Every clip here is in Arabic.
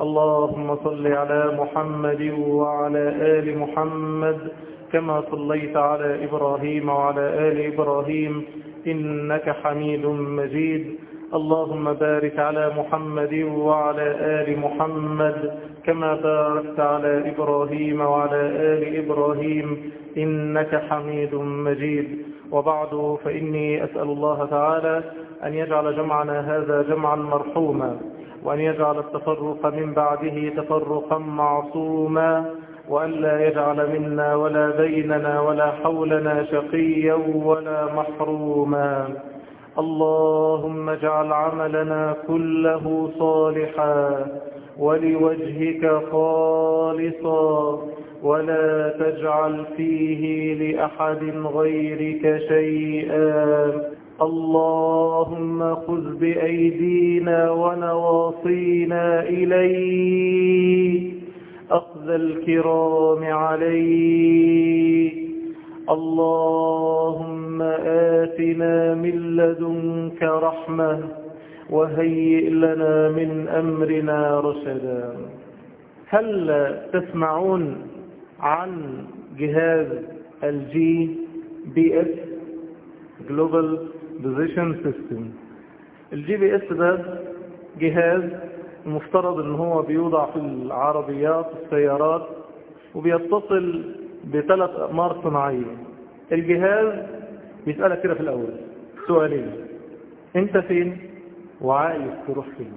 اللهم صل على محمد وعلى آل محمد كما صليت على إبراهيم وعلى آل إبراهيم إنك حميد مجيد. اللهم بارك على محمد وعلى آل محمد كما باركت على إبراهيم وعلى آل إبراهيم إنك حميد مجيد. وبعد فإني أسأل الله تعالى أن يجعل جمعنا هذا جمعا مرحوما. وأن يجعل التفرق من بعده تفرقا معصوما وأن لا يجعل منا ولا بيننا ولا حولنا شقيا ولا محروما. اللهم اجعل عملنا كله صالحا ولوجهك خالصا ولا تجعل فيه لأحد غيرك شيئا. اللهم خذ بأيدينا ونواصينا إليك. أخذ الكرام عليك. اللهم آتنا من لدنك رحمة وهيئ لنا من أمرنا رشدا. هل تسمعون عن جهاز ال GPS Global Position System. ال GPS ده جهاز المفترض إن هو بيوضع في العربيات السيارات وبيتصل بثلاث أقمار صناعية. الجهاز بيسألك كده في الأول سؤالين. أنت فين؟ وعايز تروح فين؟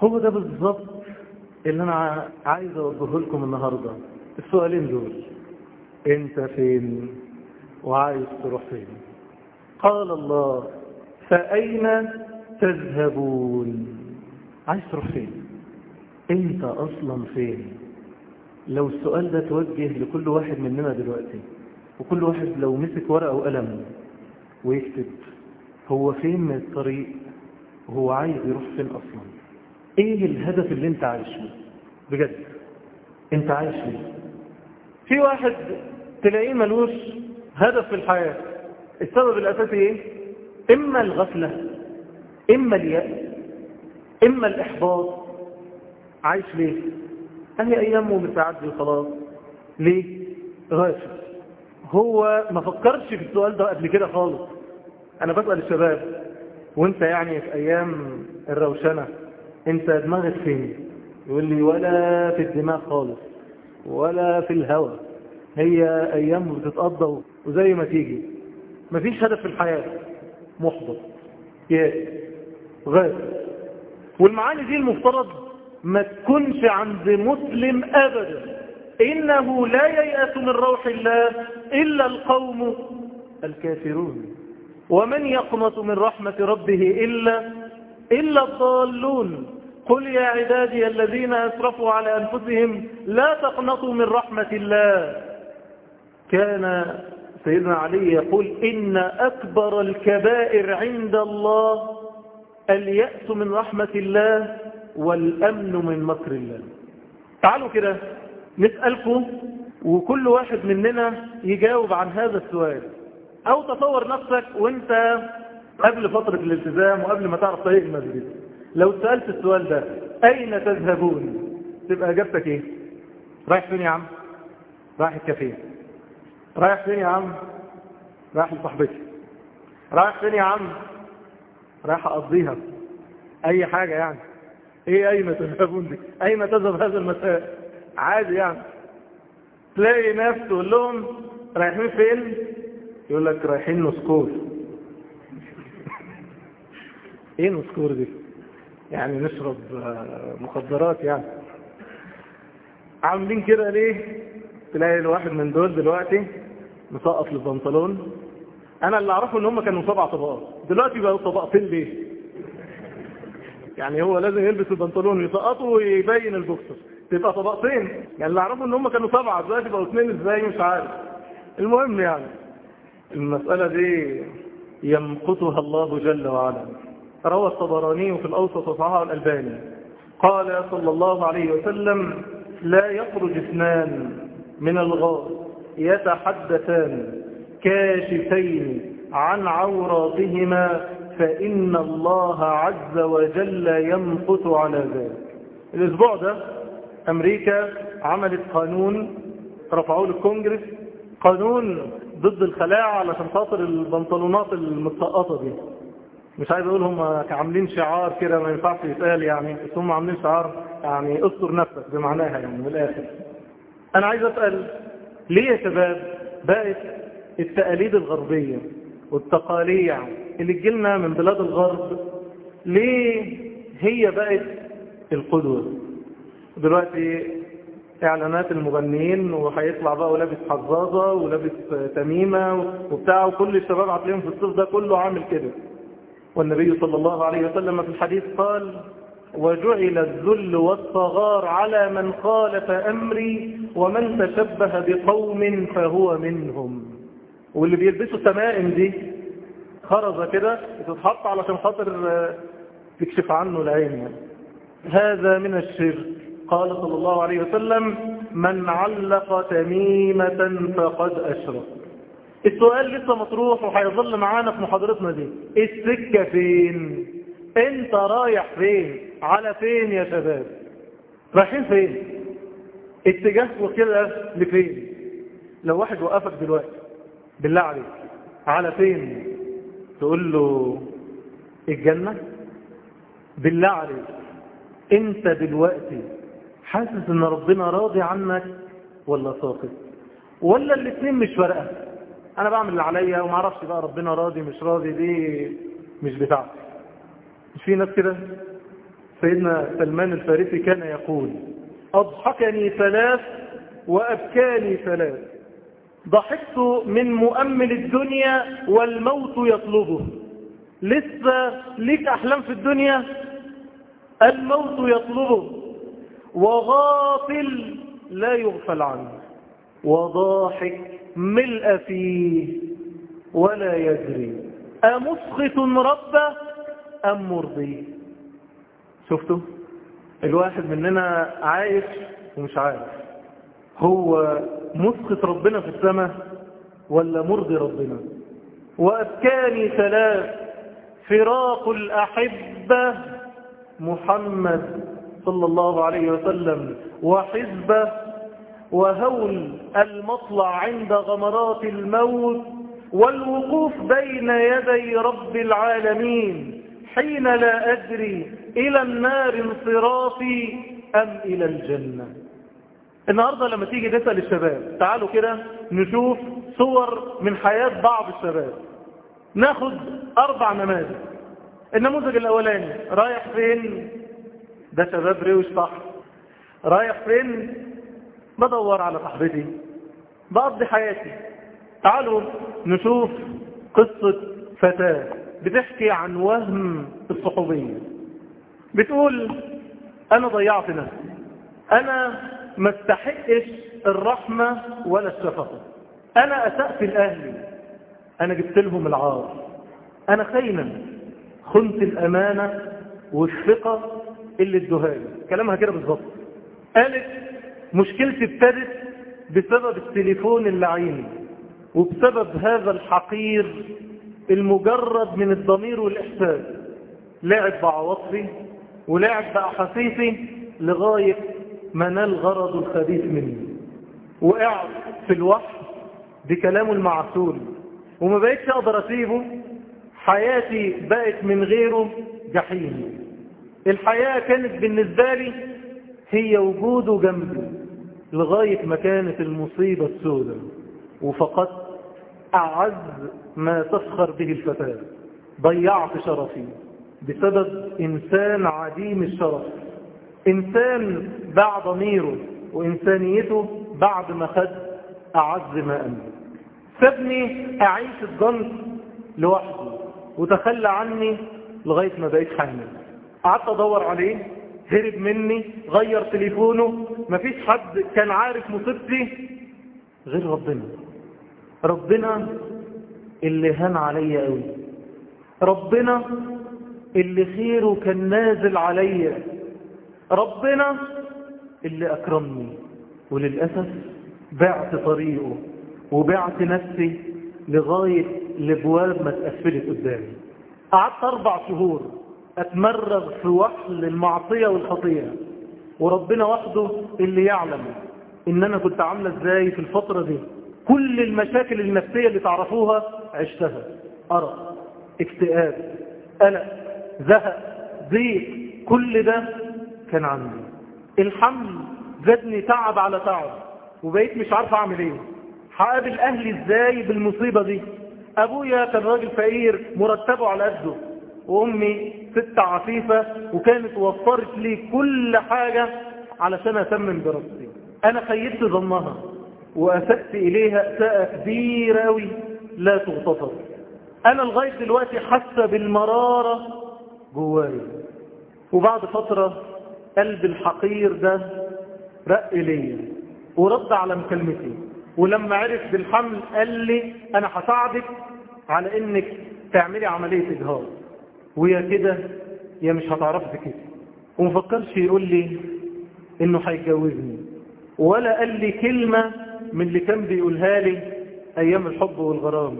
هو ده بالظبط اللي أنا عايز أوجهه لكم النهارده. السؤالين دول. أنت فين؟ وعايز تروح فين؟ قال الله فأين تذهبون؟ عايز تروح فين؟ أنت أصلا فين؟ لو السؤال ده توجه لكل واحد مننا دلوقتي وكل واحد لو مسك ورقة وقلم ويكتب هو فين من الطريق؟ وهو عايز يروح فين أصلا؟ إيه الهدف اللي أنت عايش فيه بجد أنت عايش فيه في واحد تلاقيه ملوش هدف في الحياة. السبب الأساسي إيه؟ إما الغفلة إما اليأس إما الإحباط. عايش ليه؟ أهي ايامه بتعدي وخلاص ليه؟ غافل. هو ما فكرش في السؤال ده قبل كده خالص. أنا بسأل الشباب وأنت يعني في أيام الروشنة أنت دماغك فين؟ يقول لي ولا في الدماغ خالص ولا في الهوى هي أيام بتتقضى وزي ما تيجي. مفيش هدف في الحياة. محبط. يائس غافل والمعاني دي المفترض ما تكونش عند مسلم ابدا. إنه لا ييأس من روح الله إلا القوم الكافرون. ومن يقنط من رحمة ربه إلا إلا الضالون. قل يا عبادي الذين أسرفوا على أنفسهم لا تقنطوا من رحمة الله. كان سيدنا علي يقول إن أكبر الكبائر عند الله اليأس من رحمة الله والأمن من مكر الله. تعالوا كده نسألكم وكل واحد مننا يجاوب عن هذا السؤال. أو تصور نفسك وانت قبل فترة الالتزام وقبل ما تعرف طريق المسجد. لو سألت السؤال ده أين تذهبون؟ تبقى إجابتك إيه؟ رايح فين يا عم؟ رايح الكافيه. رايح فين يا عم؟ رايح لصاحبتي رايح فين يا عم؟ رايح أقضيها. أي حاجة يعني. إيه اين تذهبون دي؟ اين تذهب هذا المساء؟ عادي يعني. تلاقي ناس تقول لهم رايحين فين؟ يقول لك رايحين ن score. إيه ن score دي؟ يعني نشرب مخدرات يعني. عاملين كده ليه؟ تلاقي الواحد من دول دلوقتي مسقط البنطلون أنا اللي أعرفه إن هم كانوا سبع طبقات. دلوقتي بقوا طبقتين ليه؟ يعني هو لازم يلبس البنطلون ويسقطه ويبين البوكسر. تبقى طبقتين. يعني اللي أعرفه إن هم كانوا سبعه دلوقتي بقوا اثنين إزاي؟ مش عارف. المهم يعني المسألة دي يمقتها الله جل وعلا. روى الطبراني في الأوسط وصححه الألباني. قال صلى الله عليه وسلم لا يخرج اثنان من الغار يتحدثان كاشفين عن عوراتهما فإن الله عز وجل يمقت على ذلك. الأسبوع ده أمريكا عملت قانون رفعوه للكونجرس قانون ضد الخلاعة علشان خاطر البنطلونات المتسقطة دي. مش عايز أقول هم عاملين شعار كده ما ينفعش يتقال يعني بس هم عاملين شعار يعني استر نفسك بمعناها يعني من الآخر. أنا عايز أسأل ليه يا شباب بقت التقاليد الغربية والتقاليع اللي تجيلنا من بلاد الغرب ليه هي بقت القدوة؟ دلوقتي إعلانات المغنيين وهيطلع بقى ولابس حظاظة ولابس تميمة وبتاع وكل الشباب هتلاقيهم في الصيف ده كله عامل كده. والنبي صلى الله عليه وسلم في الحديث قال وجعل الذل والصغار على من خالف أمري ومن تشبه بقوم فهو منهم. واللي بيلبسوا تمائم دي خرزة كده تتحط علشان خاطر تكشف عنه العين يعني. هذا من الشرك. قال صلى الله عليه وسلم من علق تميمة فقد أشرك. السؤال لسه مطروح وهيظل معانا في محاضرتنا دي. السكة فين؟ انت رايح فين؟ على فين يا شباب؟ رايحين فين؟ اتجاهكم كده لفين؟ لو واحد وقفك دلوقتي بالله عليك على فين؟ تقول له الجنة؟ بالله عليك. انت دلوقتي حاسس ان ربنا راضي عنك ولا ساقط؟ ولا الاثنين مش فارقة؟ أنا بعمل اللي عليا وما أعرفش بقى ربنا راضي مش راضي دي مش بتاعتي. مش في ناس كده؟ سيدنا سلمان الفارسي كان يقول أضحكني ثلاث وأبكاني ثلاث. ضحكت من مؤمل الدنيا والموت يطلبه. لسه ليك أحلام في الدنيا؟ الموت يطلبه. وغافل لا يغفل عنه. وضاحك ملء فيه ولا يدري. أمسخط ربه أم مرضي؟ شفتوا؟ الواحد مننا عايش ومش عارف. هو مسخط ربنا في السماء ولا مرضي ربنا؟ وأبكاني ثلاث فراق الأحبة محمد صلى الله عليه وسلم وحزبه وهول المطلع عند غمرات الموت والوقوف بين يدي رب العالمين حين لا أدري إلى النار انصرافي أم إلى الجنة؟ النهاردة لما تيجي تسأل الشباب تعالوا كده نشوف صور من حياة بعض الشباب. ناخد أربع نماذج. النموذج الأولاني رايح فين؟ ده شباب روش صح. رايح فين؟ بدور على صاحبتي. بقضي حياتي. تعالوا نشوف قصة فتاة بتحكي عن وهم الصحوبية. بتقول أنا ضيعت نفسي. أنا ما استحقش الرحمة ولا الشفقة. أنا أسأت لأهلي أنا جبت لهم العار. أنا خاينا خنت الأمانة والثقة اللي ادوهالي كلامها كده بالظبط. قالت مشكلتي ابتدت بسبب التليفون اللعين وبسبب هذا الحقير المجرد من الضمير والإحساس. لعب بعواطفي ولعب بأحاسيسي لغاية ما نال غرض الخبيث مني وقعت في الوحي بكلامه المعسول وما بقيتش أقدر أسيبه. حياتي بقت من غيره جحيم. الحياة كانت بالنسبة لي هي وجوده جنبي لغاية ما كانت المصيبة السوداء. وفقدت أعز ما تفخر به الفتاة. ضيعت شرفي. بسبب إنسان عديم الشرف إنسان باع ضميره وإنسانيته بعد ما خد أعز ما أملك سابني أعيش الضنك لوحدي وتخلى عني لغاية ما بقيت حامل. قعدت أدور عليه هرب مني غير تليفونه مفيش حد كان عارف مصيبتي غير ربنا. ربنا اللي هان عليا قوي ربنا اللي خيره كان نازل عليا. ربنا اللي أكرمني. وللأسف بعت طريقه وبعت نفسي لغاية الابواب ما اتقفلت قدامي. قعدت أربع شهور أتمرغ في وحل المعصية والخطيئة. وربنا وحده اللي يعلم إن أنا كنت عاملة إزاي في الفترة دي. كل المشاكل النفسية اللي تعرفوها عشتها. أرق اكتئاب قلق زهق ضيق كل ده كان عندي الحمل زادني تعب على تعب وبقيت مش عارف أعمل إيه. هقابل أهلي إزاي بالمصيبة دي؟ أبويا كان راجل فقير مرتبه على قده. وأمي ست عفيفة وكانت وفرت لي كل حاجة علشان أتمم دراستي أنا خيبت ظنها واسأت إليها أساءة كبيرة قوي لا تغتفر. أنا لغاية دلوقتي حاسة بالمرارة جواي وبعد فترة قلب الحقير ده رق ليا ورد على مكالمتي ولما عرف بالحمل قال لي أنا هساعدك على إنك تعملي عملية إجهاض. ويا كده يا مش هتعرفي تكتب ومفكرش يقول لي إنه هيتجوزني. ولا قال لي كلمة من اللي كان بيقولها لي أيام الحب والغرام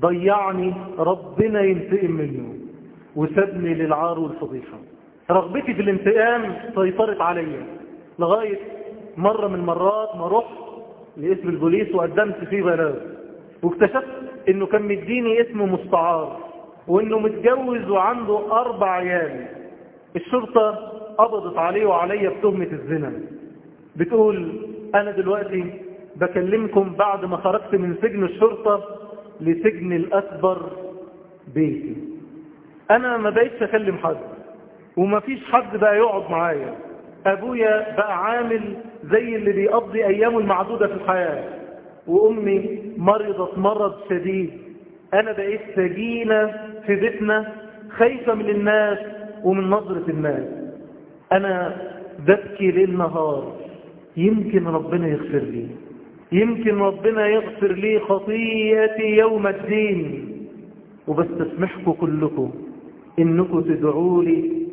ضيعني ربنا ينتقم منه. وسابني للعار والفضيحة. رغبتي في الانتقام سيطرت عليا لغاية مرة من مرات ما رحت لاسم البوليس وقدمت فيه بلاغ. واكتشفت إنه كان مديني اسم مستعار وإنه متجوز وعنده أربع عيال. الشرطة قبضت عليه وعليا بتهمة الزنا. بتقول أنا دلوقتي بكلمكم بعد ما خرجت من سجن الشرطة لسجن الأكبر بيتي. أنا ما بقيتش أكلم حد وما فيش حد بقى يقعد معايا. أبويا بقى عامل زي اللي بيقضي أيامه المعدودة في الحياة. وأمي مرضت مرض شديد. أنا بقيت سجينة في بيتنا خايفة من الناس ومن نظرة الناس. أنا ببكي ليل نهار يمكن ربنا يغفر لي. يمكن ربنا يغفر لي خطيئتي يوم الدين. وبستسمحكم كلكم. انكم تدعوا لي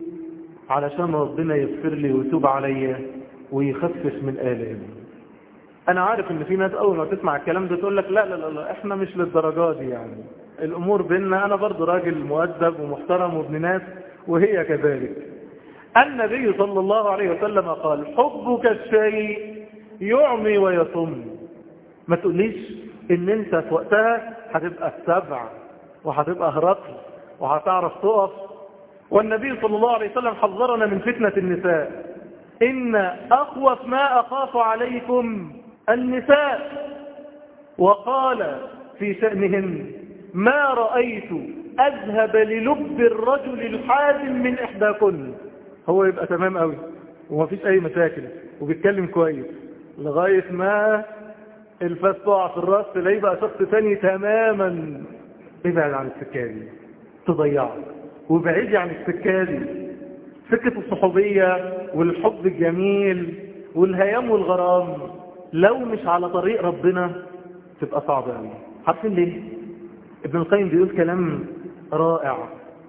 علشان ربنا يغفر لي ويتوب عليا ويخفف من آلامي أنا عارف إن في ناس أول ما تسمع الكلام ده تقول لك لا لا لا, إحنا مش للدرجات دي يعني. الأمور بيننا أنا برضو راجل مؤدب ومحترم وابن ناس وهي كذلك. النبي صلى الله عليه وسلم قال حبك الشيء يعمي ويصم. ما تقوليش إن أنت في وقتها هتبقى السبع وهتبقى هرقل. وهتعرف تقف. والنبي صلى الله عليه وسلم حذرنا من فتنة النساء. إن أخوف ما أخاف عليكم النساء. وقال في شأنهن ما رأيت أذهب للب الرجل الحازم من إحداكن. هو يبقى تمام قوي وما فيش أي مشاكل وبيتكلم كويس. لغاية ما الفاس تقع في الرأس تلاقيه بقى شخص تاني تماما. ابعد عن السكة دي تضيعك وبعيد عن السكة دي سكة الصحوبية والحب الجميل والهيام والغرام. لو مش على طريق ربنا تبقى صعبة قوي عارفين ليه؟ ابن القيم بيقول كلام رائع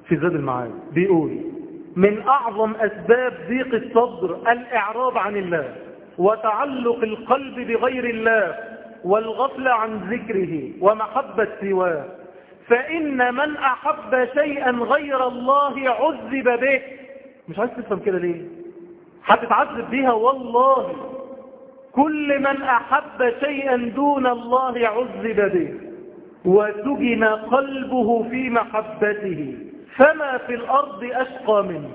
في زاد المعاد. بيقول من أعظم أسباب ضيق الصدر الإعراض عن الله وتعلق القلب بغير الله والغفلة عن ذكره ومحبة سواه فإن من أحب شيئا غير الله عذب به. مش عايز تفهم كده ليه؟ هتتعذب بيها والله. كل من أحب شيئا دون الله عذب به. وسجن قلبه في محبته. فما في الأرض أشقى منه.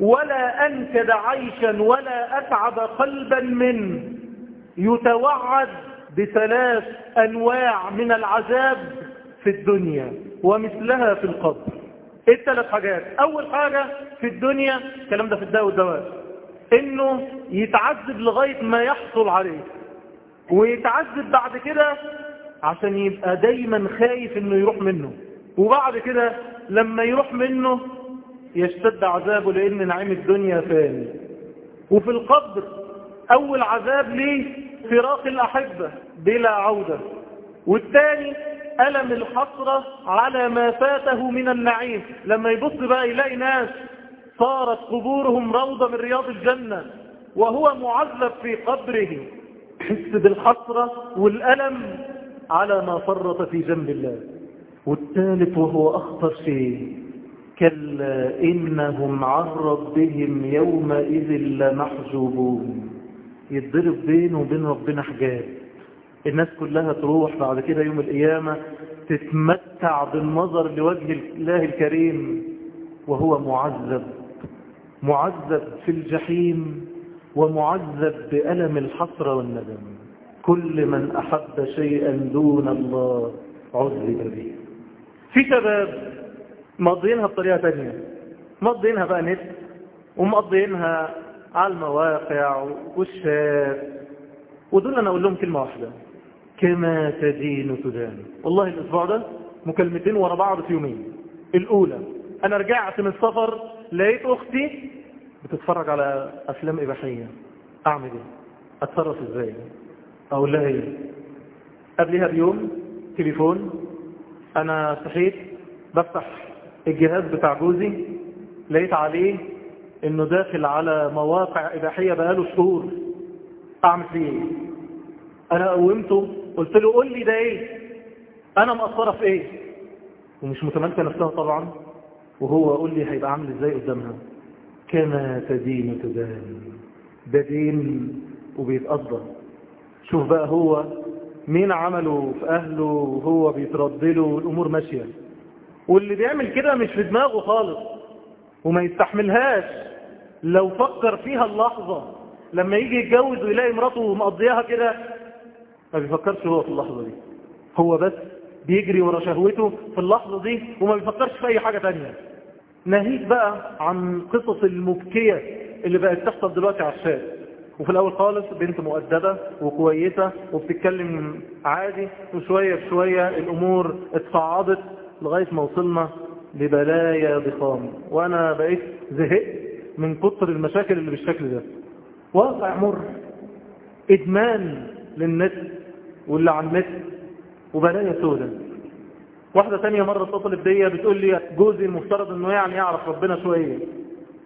ولا أنكد عيشا ولا أتعب قلبا منه. يتوعد بثلاث أنواع من العذاب. في الدنيا ومثلها في القبر. إيه الثلاث حاجات؟ أول حاجة في الدنيا الكلام ده في الدواء والدواء إنه يتعذب لغاية ما يحصل عليه. ويتعذب بعد كده عشان يبقى دايما خايف إنه يروح منه. وبعد كده لما يروح منه يشتد عذابه لأن نعيم الدنيا فاني وفي القبر أول عذاب ليه فراق الأحبة بلا عودة. والثاني ألم الحسرة على ما فاته من النعيم. لما يبص بقى يلاقي ناس صارت قبورهم روضة من رياض الجنة وهو معذب في قبره. حس بالحسرة والألم على ما فرط في جنب الله. والثالث وهو أخطر شيء كلا إنهم عن ربهم يومئذ لمحجوبون. يتضرب بينه وبين ربنا حجاب. الناس كلها تروح بعد كده يوم القيامة تتمتع بالنظر لوجه الله الكريم وهو معذب معذب في الجحيم ومعذب بألم الحسرة والندم. كل من أحب شيئا دون الله عذب به. في شباب مقضينها بطريقة تانية. مقضينها بقى نت ومقضينها على المواقع والشات. ودول أنا أقول لهم كلمة واحدة. كما تدين تدان والله الأسبوع ده مكالمتين ورا بعض في يومين الأولى أنا رجعت من السفر لقيت أختي بتتفرج على أفلام إباحية أعمل إيه؟ أتصرف إزاي؟ أقول لها إيه؟ قبلها بيوم تليفون أنا صحيت بفتح الجهاز بتاع جوزي لقيت عليه إنه داخل على مواقع إباحية بقاله شهور أعمل فيه إيه؟ أنا قومته قلت له قول لي ده إيه؟ أنا مقصرة في إيه؟ ومش متملكة نفسها طبعا. وهو قول لي هيبقى عامل إزاي قدامها؟ كما تدين تدان. ده دين وبيتقضى شوف بقى هو مين عمله في أهله وهو بيتردله والأمور ماشية. واللي بيعمل كده مش في دماغه خالص. وما يستحملهاش. لو فكر فيها اللحظة لما يجي يتجوز ويلاقي مراته مقضيها كده ما بيفكرش هو في اللحظة دي. هو بس بيجري ورا شهوته في اللحظة دي وما بيفكرش في أي حاجة تانية. ناهيك بقى عن قصص المبكية اللي بقت تحصل دلوقتي على الشات. وفي الأول خالص بنت مؤدبة وكويسة وبتتكلم عادي وشوية بشوية الأمور اتصعدت لغاية ما وصلنا لبلايا ضخام. وأنا بقيت زهقت من كتر المشاكل اللي بالشكل ده. واقع مر. إدمان للنت. واللي على النت وبلايا سودة. واحدة تانية مرة اتصلت بيا بتقول لي جوزي المفترض إنه يعني يعرف ربنا شوية.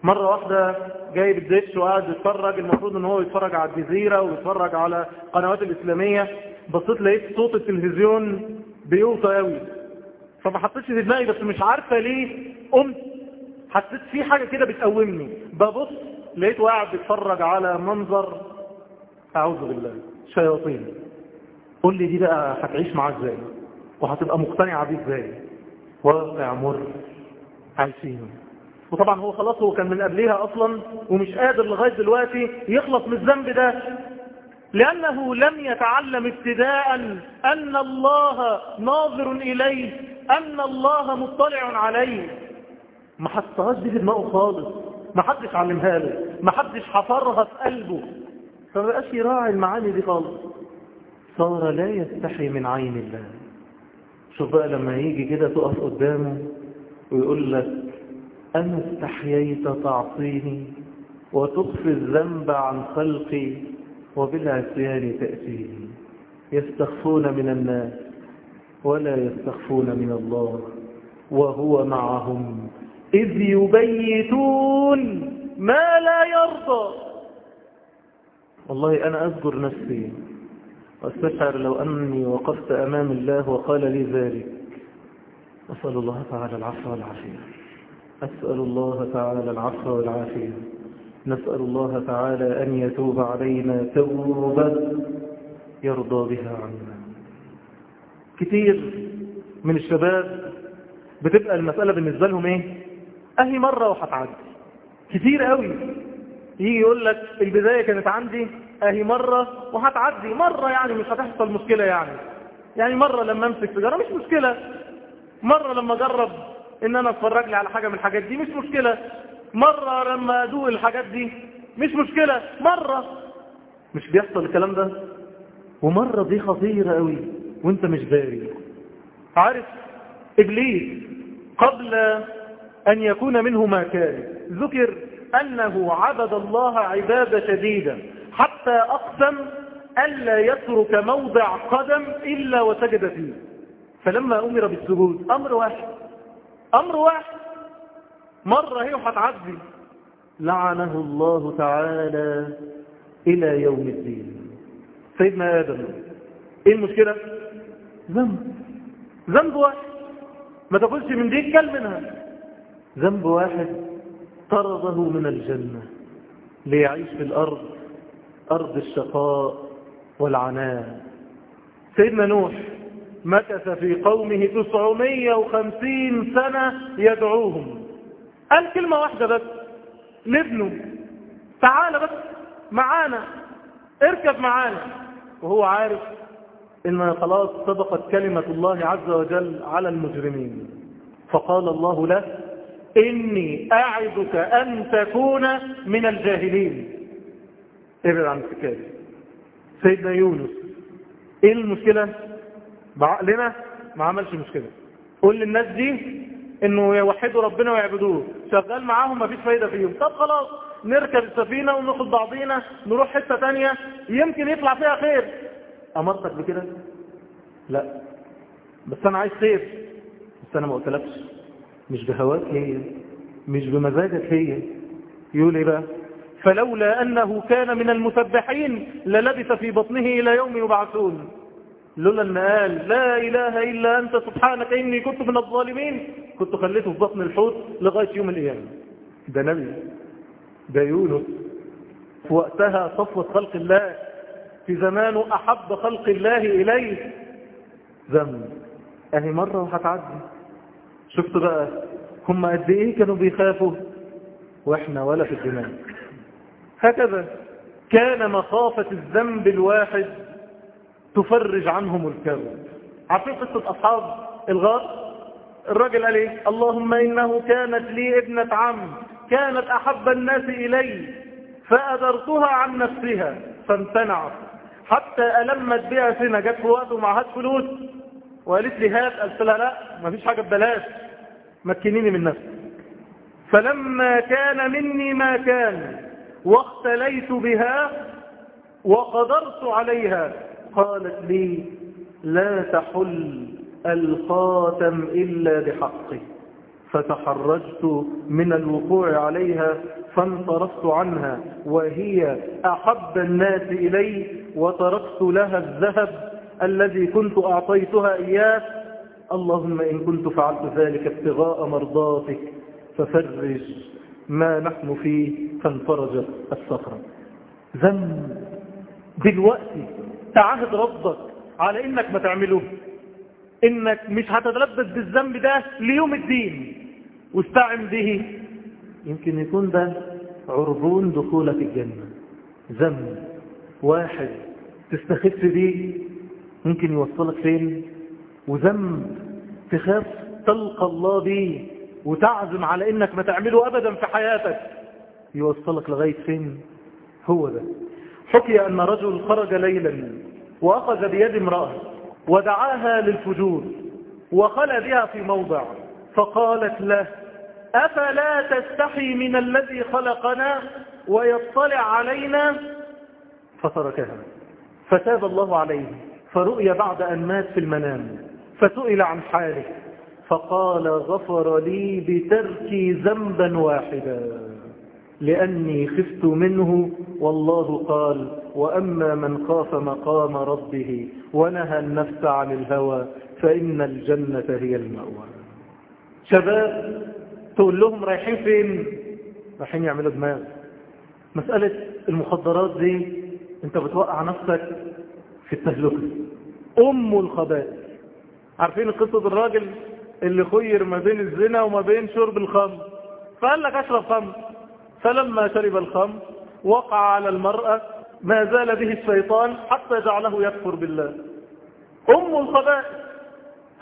مرة واحدة جايب الدش وقاعد يتفرج المفروض إن هو يتفرج على الجزيرة ويتفرج على قنوات الإسلامية. بصيت لقيت صوت التلفزيون بيوطى قوي فما حطيتش في دماغي بس مش عارفة ليه قمت. حسيت في حاجة كده بتقومني. ببص لقيته قاعد بيتفرج على منظر أعوذ بالله شياطين. قول لي دي بقى هتعيش معاه إزاي؟ وهتبقى مقتنعة بيه إزاي؟ واقع مر عايشينه وطبعا هو خلاص هو كان من قبلها أصلا ومش قادر لغاية دلوقتي يخلص من الذنب ده لأنه لم يتعلم ابتداء أن الله ناظر إليه أن الله مطلع عليه. ما حطهاش دي في دماغه خالص ما حدش علمها له ما حدش حفرها في قلبه. فما بقاش يراعي المعاني دي خالص. صار لا يستحي من عين الله. شوف بقى لما يجي كده تقف قدامه ويقول لك أنا استحييت تعصيني وتخفي الذنب عن خلقي وبالعصيان تأتيني. يستخفون من الناس ولا يستخفون من الله وهو معهم. إذ يبيتون ما لا يرضى. والله أنا أذكر نفسي واستشعر لو أني وقفت أمام الله وقال لي ذلك. أسأل الله تعالى العفو والعافية. أسأل الله تعالى العفو والعافية. نسأل الله تعالى أن يتوب علينا توبة يرضى بها عنا. كتير من الشباب بتبقى المسألة بالنسبة لهم إيه؟ أهي مرة وهتعدي. كتير قوي. يجي يقول لك البداية كانت عندي أهي مرة وهتعدي مرة يعني مش هتحصل مشكلة يعني. يعني مرة لما أمسك سيجارة مش مشكلة. مرة لما أجرب إن أنا أتفرج لي على حاجة من الحاجات دي مش مشكلة. مرة لما أدوق الحاجات دي مش مشكلة. مرة. مش بيحصل الكلام ده؟ ومرة دي خطيرة قوي وأنت مش داري عارف إبليس قبل أن يكون منه ما كان ذكر أنه عبد الله عبادة شديدة. حتى أقسم ألا يترك موضع قدم إلا وسجد فيه. فلما أمر بالسجود أمر واحد. أمر واحد. مرة هي وهتعدي لعنه الله تعالى إلى يوم الدين. سيدنا آدم. إيه المشكلة؟ ذنب. ذنب واحد. ما تقولش من دي كل منها. ذنب واحد. طرده من الجنة. ليعيش في الأرض. أرض الشقاء والعناء سيدنا نوح مكث في قومه تسعمية وخمسين سنة يدعوهم. قال كلمة واحدة بس لابنه. تعال بس معانا اركب معانا. وهو عارف إن خلاص سبقت كلمة الله عز وجل على المجرمين. فقال الله له إني أعدك أن تكون من الجاهلين. ابعد عن السكاية سيدنا يونس إيه المشكلة؟ بعقلنا ما عملش مشكلة. قول للناس دي إنه يوحدوا ربنا ويعبدوه. شغال معاهم مفيش فايدة فيهم. طب خلاص نركب السفينة وناخد بعضينا نروح حتة تانية يمكن يطلع فيها خير. أمرتك بكده؟ لا. بس أنا عايز خير. بس أنا ما قلتلكش. مش بهواك هي مش بمزاجك هي. يقول إيه بقى؟ فلولا أنه كان من المسبحين للبث في بطنه إلى يوم يبعثون. لولا أن قال لا إله إلا أنت سبحانك إني كنت من الظالمين. كنت خليته في بطن الحوت لغاية يوم القيامة. ده نبي. ده يونس. في وقتها صفوة خلق الله. في زمانه أحب خلق الله إليه. ذنب. أهي مرة وهتعدي. شفت بقى هم قد إيه كانوا بيخافوا؟ وإحنا ولا في الدماغ. هكذا كان مخافة الذنب الواحد تفرج عنهم الكرب عارفين قصة أصحاب الغار؟ الراجل قال إيه؟ اللهم إنه كانت لي ابنة عم كانت أحب الناس إلي فأدرتها عن نفسها فامتنعت. حتى ألمت بها سنة جت في وقت ومعهاش فلوس. وقالت لي هات قلت لها لا مفيش حاجة ببلاش. مكنيني من نفسي. فلما كان مني ما كان واختليت بها وقدرت عليها. قالت لي لا تحل الخاتم إلا بحقه. فتحرجت من الوقوع عليها فانصرفت عنها وهي أحب الناس إلي وتركت لها الذهب الذي كنت أعطيتها إياه. اللهم إن كنت فعلت ذلك ابتغاء مرضاتك ففرج. ما نحن فيه فانفرجت الصخرة ذنب. دلوقتي تعهد ربك على إنك ما تعمله. إنك مش هتتلبس بالذنب ده ليوم الدين. واستعن به. يمكن يكون ده عربون دخولك الجنة. ذنب. واحد. تستخف بيه ممكن يوصلك فين؟ وذنب. تخاف تلقى الله بيه وتعزم على إنك ما تعمله ابدا في حياتك. يوصلك لغاية فين؟ هو ده. حكي أن رجل خرج ليلا وأخذ بيد امرأة ودعاها للفجور وخلى بها في موضع فقالت له أفلا تستحي من الذي خلقنا ويطلع علينا؟ فتركها. فتاب الله عليه فرؤي بعد أن مات في المنام فسئل عن حاله. فقال غفر لي بتركي ذنبا واحدا لأني خفت منه والله قال وأما من خاف مقام ربه ونهى النفس عن الهوى فإن الجنة هي المأوى. شباب تقول لهم رايحين فين؟ رايحين يعملوا دماغ. مسألة المخدرات دي انت بتوقع نفسك في التهلكة. أم الخبائث. عارفين قصة الراجل؟ اللي خير ما بين الزنا وما بين شرب الخمر. فقال لك أشرب خمر. فلما شرب الخمر وقع على المرأة ما زال به الشيطان حتى جعله يكفر بالله. أم الخبائث.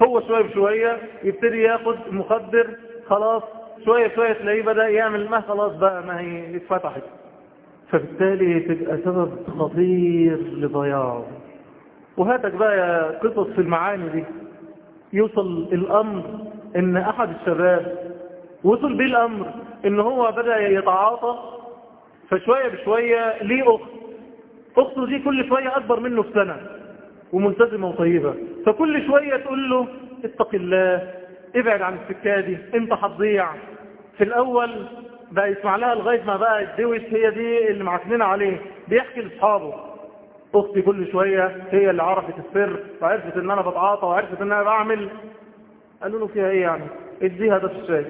هو شوية بشوية يبتدي ياخد مخدر خلاص شوية شوية تلاقيه بدأ يعمل ما خلاص بقى ما هي اتفتحت. فبالتالي تبقى سبب خطير لضياعه وهاتك بقى قصص في المعاني دي. يوصل الأمر إن أحد الشباب وصل بيه الأمر إن هو بدأ يتعاطى فشوية بشوية ليه أخت؟ أخته دي كل شوية أكبر منه في سنة وملتزمة وطيبة فكل شوية تقول له اتق الله ابعد عن السكة دي أنت هتضيع. في الأول بقى يسمع لها لغاية ما بقى الدوش هي دي اللي معتمين عليه بيحكي لأصحابه. أختي كل شوية هي اللي عرفت السر وعرفت إن أنا بتعاطى وعرفت إن أنا بعمل. قالوا له فيها إيه يعني؟ اديها ده في الشاي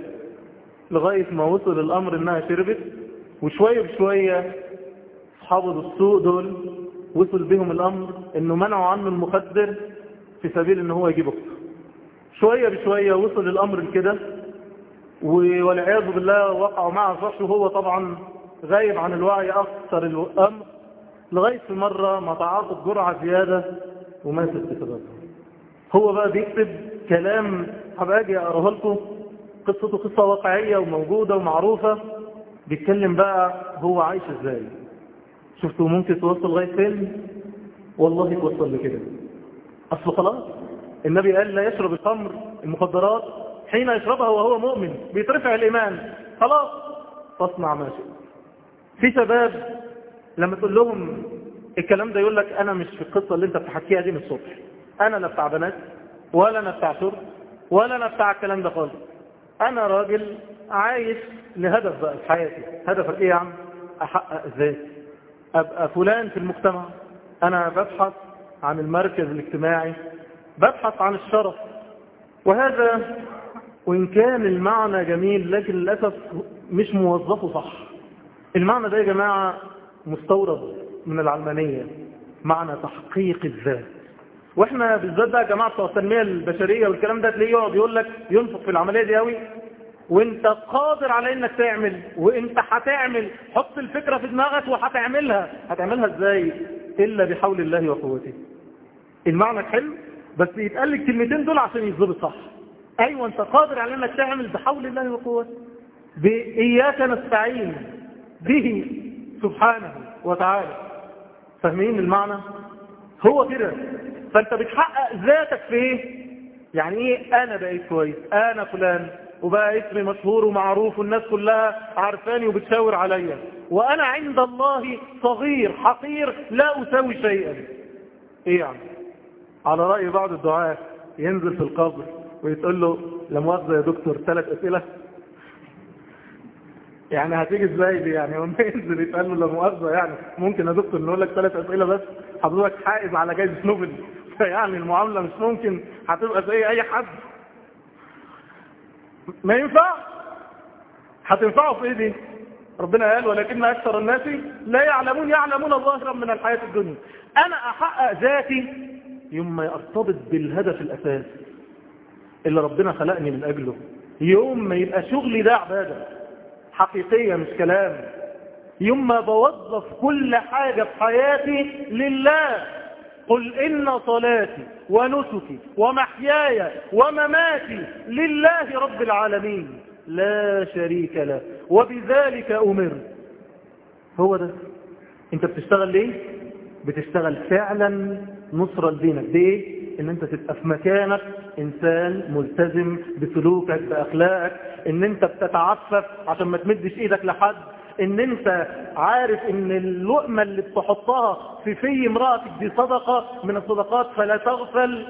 لغاية ما وصل الأمر إنها شربت وشوية بشوية اصحاب السوق دول وصل بهم الأمر إنه منعوا عنه المخدر في سبيل إن هو يجيب أخته. شوية بشوية وصل الأمر لكده والعياذ بالله وقعوا معه فحش وهو طبعا غايب عن الوعي أكثر الأمر. لغاية في مرة ما تعاطت جرعة زيادة وماتت بسببها هو بقى بيكتب كلام هبقى أجي لكم. قصته قصة واقعية وموجودة ومعروفة. بيتكلم بقى هو عايش إزاي. شفتوا ممكن توصل لغاية فين؟ والله توصل لكده أصل خلاص النبي قال لا يشرب الخمر المخدرات حين يشربها وهو مؤمن. بيترفع الإيمان. خلاص فاصنع ما شئت. في شباب لما تقول لهم الكلام ده يقول لك أنا مش في القصة اللي أنت بتحكيها دي من الصبح أنا لا بتاع بنات ولا أنا بتاع شرب ولا أنا بتاع الكلام ده خالص. أنا راجل عايش لهدف بقى في حياتي. هدفك إيه يا عم؟ أحقق ذاتي أبقى فلان في المجتمع. أنا ببحث عن المركز الاجتماعي ببحث عن الشرف. وهذا وإن كان المعنى جميل لكن للأسف مش موظفه صح. المعنى ده يا جماعة مستورد من العلمانية معنى تحقيق الذات. وإحنا بالذات بقى يا جماعة بتوع التنمية البشرية والكلام ده تلاقيه يقعد يقول لك ينفق في العملية دي قوي وإنت قادر على إنك تعمل وإنت هتعمل. حط الفكرة في دماغك وهتعملها. هتعملها إزاي؟ إلا بحول الله وقوته. المعنى حلو؟ بس يتقال لك الكلمتين دول عشان يتظبط صح. أيوه إنت قادر على إنك تعمل بحول الله وقوته. بإياك نستعين به. سبحانه وتعالى. فاهمين المعنى؟ هو كده. فانت بتحقق ذاتك في إيه؟ يعني إيه؟ أنا بقيت كويس. أنا فلان. وبقى اسمي مشهور ومعروف والناس كلها عارفاني وبتشاور عليا. وأنا عند الله صغير حقير لا أساوي شيئا. إيه يعني؟ على رأي بعض الدعاة ينزل في القبر ويتقول له لا مؤاخذة يا دكتور ثلاث أسئلة. يعني هتيجي إزاي دي يعني؟ وما ينزل يتقال له لا مؤاخذة يعني؟ ممكن يا دكتور نقول لك ثلاث أسئلة بس حضرتك حائز على جائزة نوبل. فيعني المعاملة مش ممكن هتبقى زي أي حد. ما ينفع؟ هتنفعه في إيه دي؟ ربنا قال ولكن أكثر الناس لا يعلمون يعلمون ظاهرا من الحياة الدنيا. أنا أحقق ذاتي يوم ما ارتبط بالهدف الاساسي اللي ربنا خلقني من أجله. يوم ما يبقى شغلي ده عبادة. حقيقية مش كلام. يوم ما بوظف كل حاجة في حياتي لله. قل إن صلاتي ونسكي ومحياي ومماتي لله رب العالمين. لا شريك له. وبذلك أمرت هو ده. انت بتشتغل ليه؟ بتشتغل فعلا نصرة لدينك ليه؟ إن أنت تبقى في مكانك إنسان ملتزم بسلوكك بأخلاقك إن أنت بتتعفف عشان ما تمدش إيدك لحد إن أنت عارف إن اللقمة اللي بتحطها في في امرأتك دي صدقة من الصدقات فلا تغفل.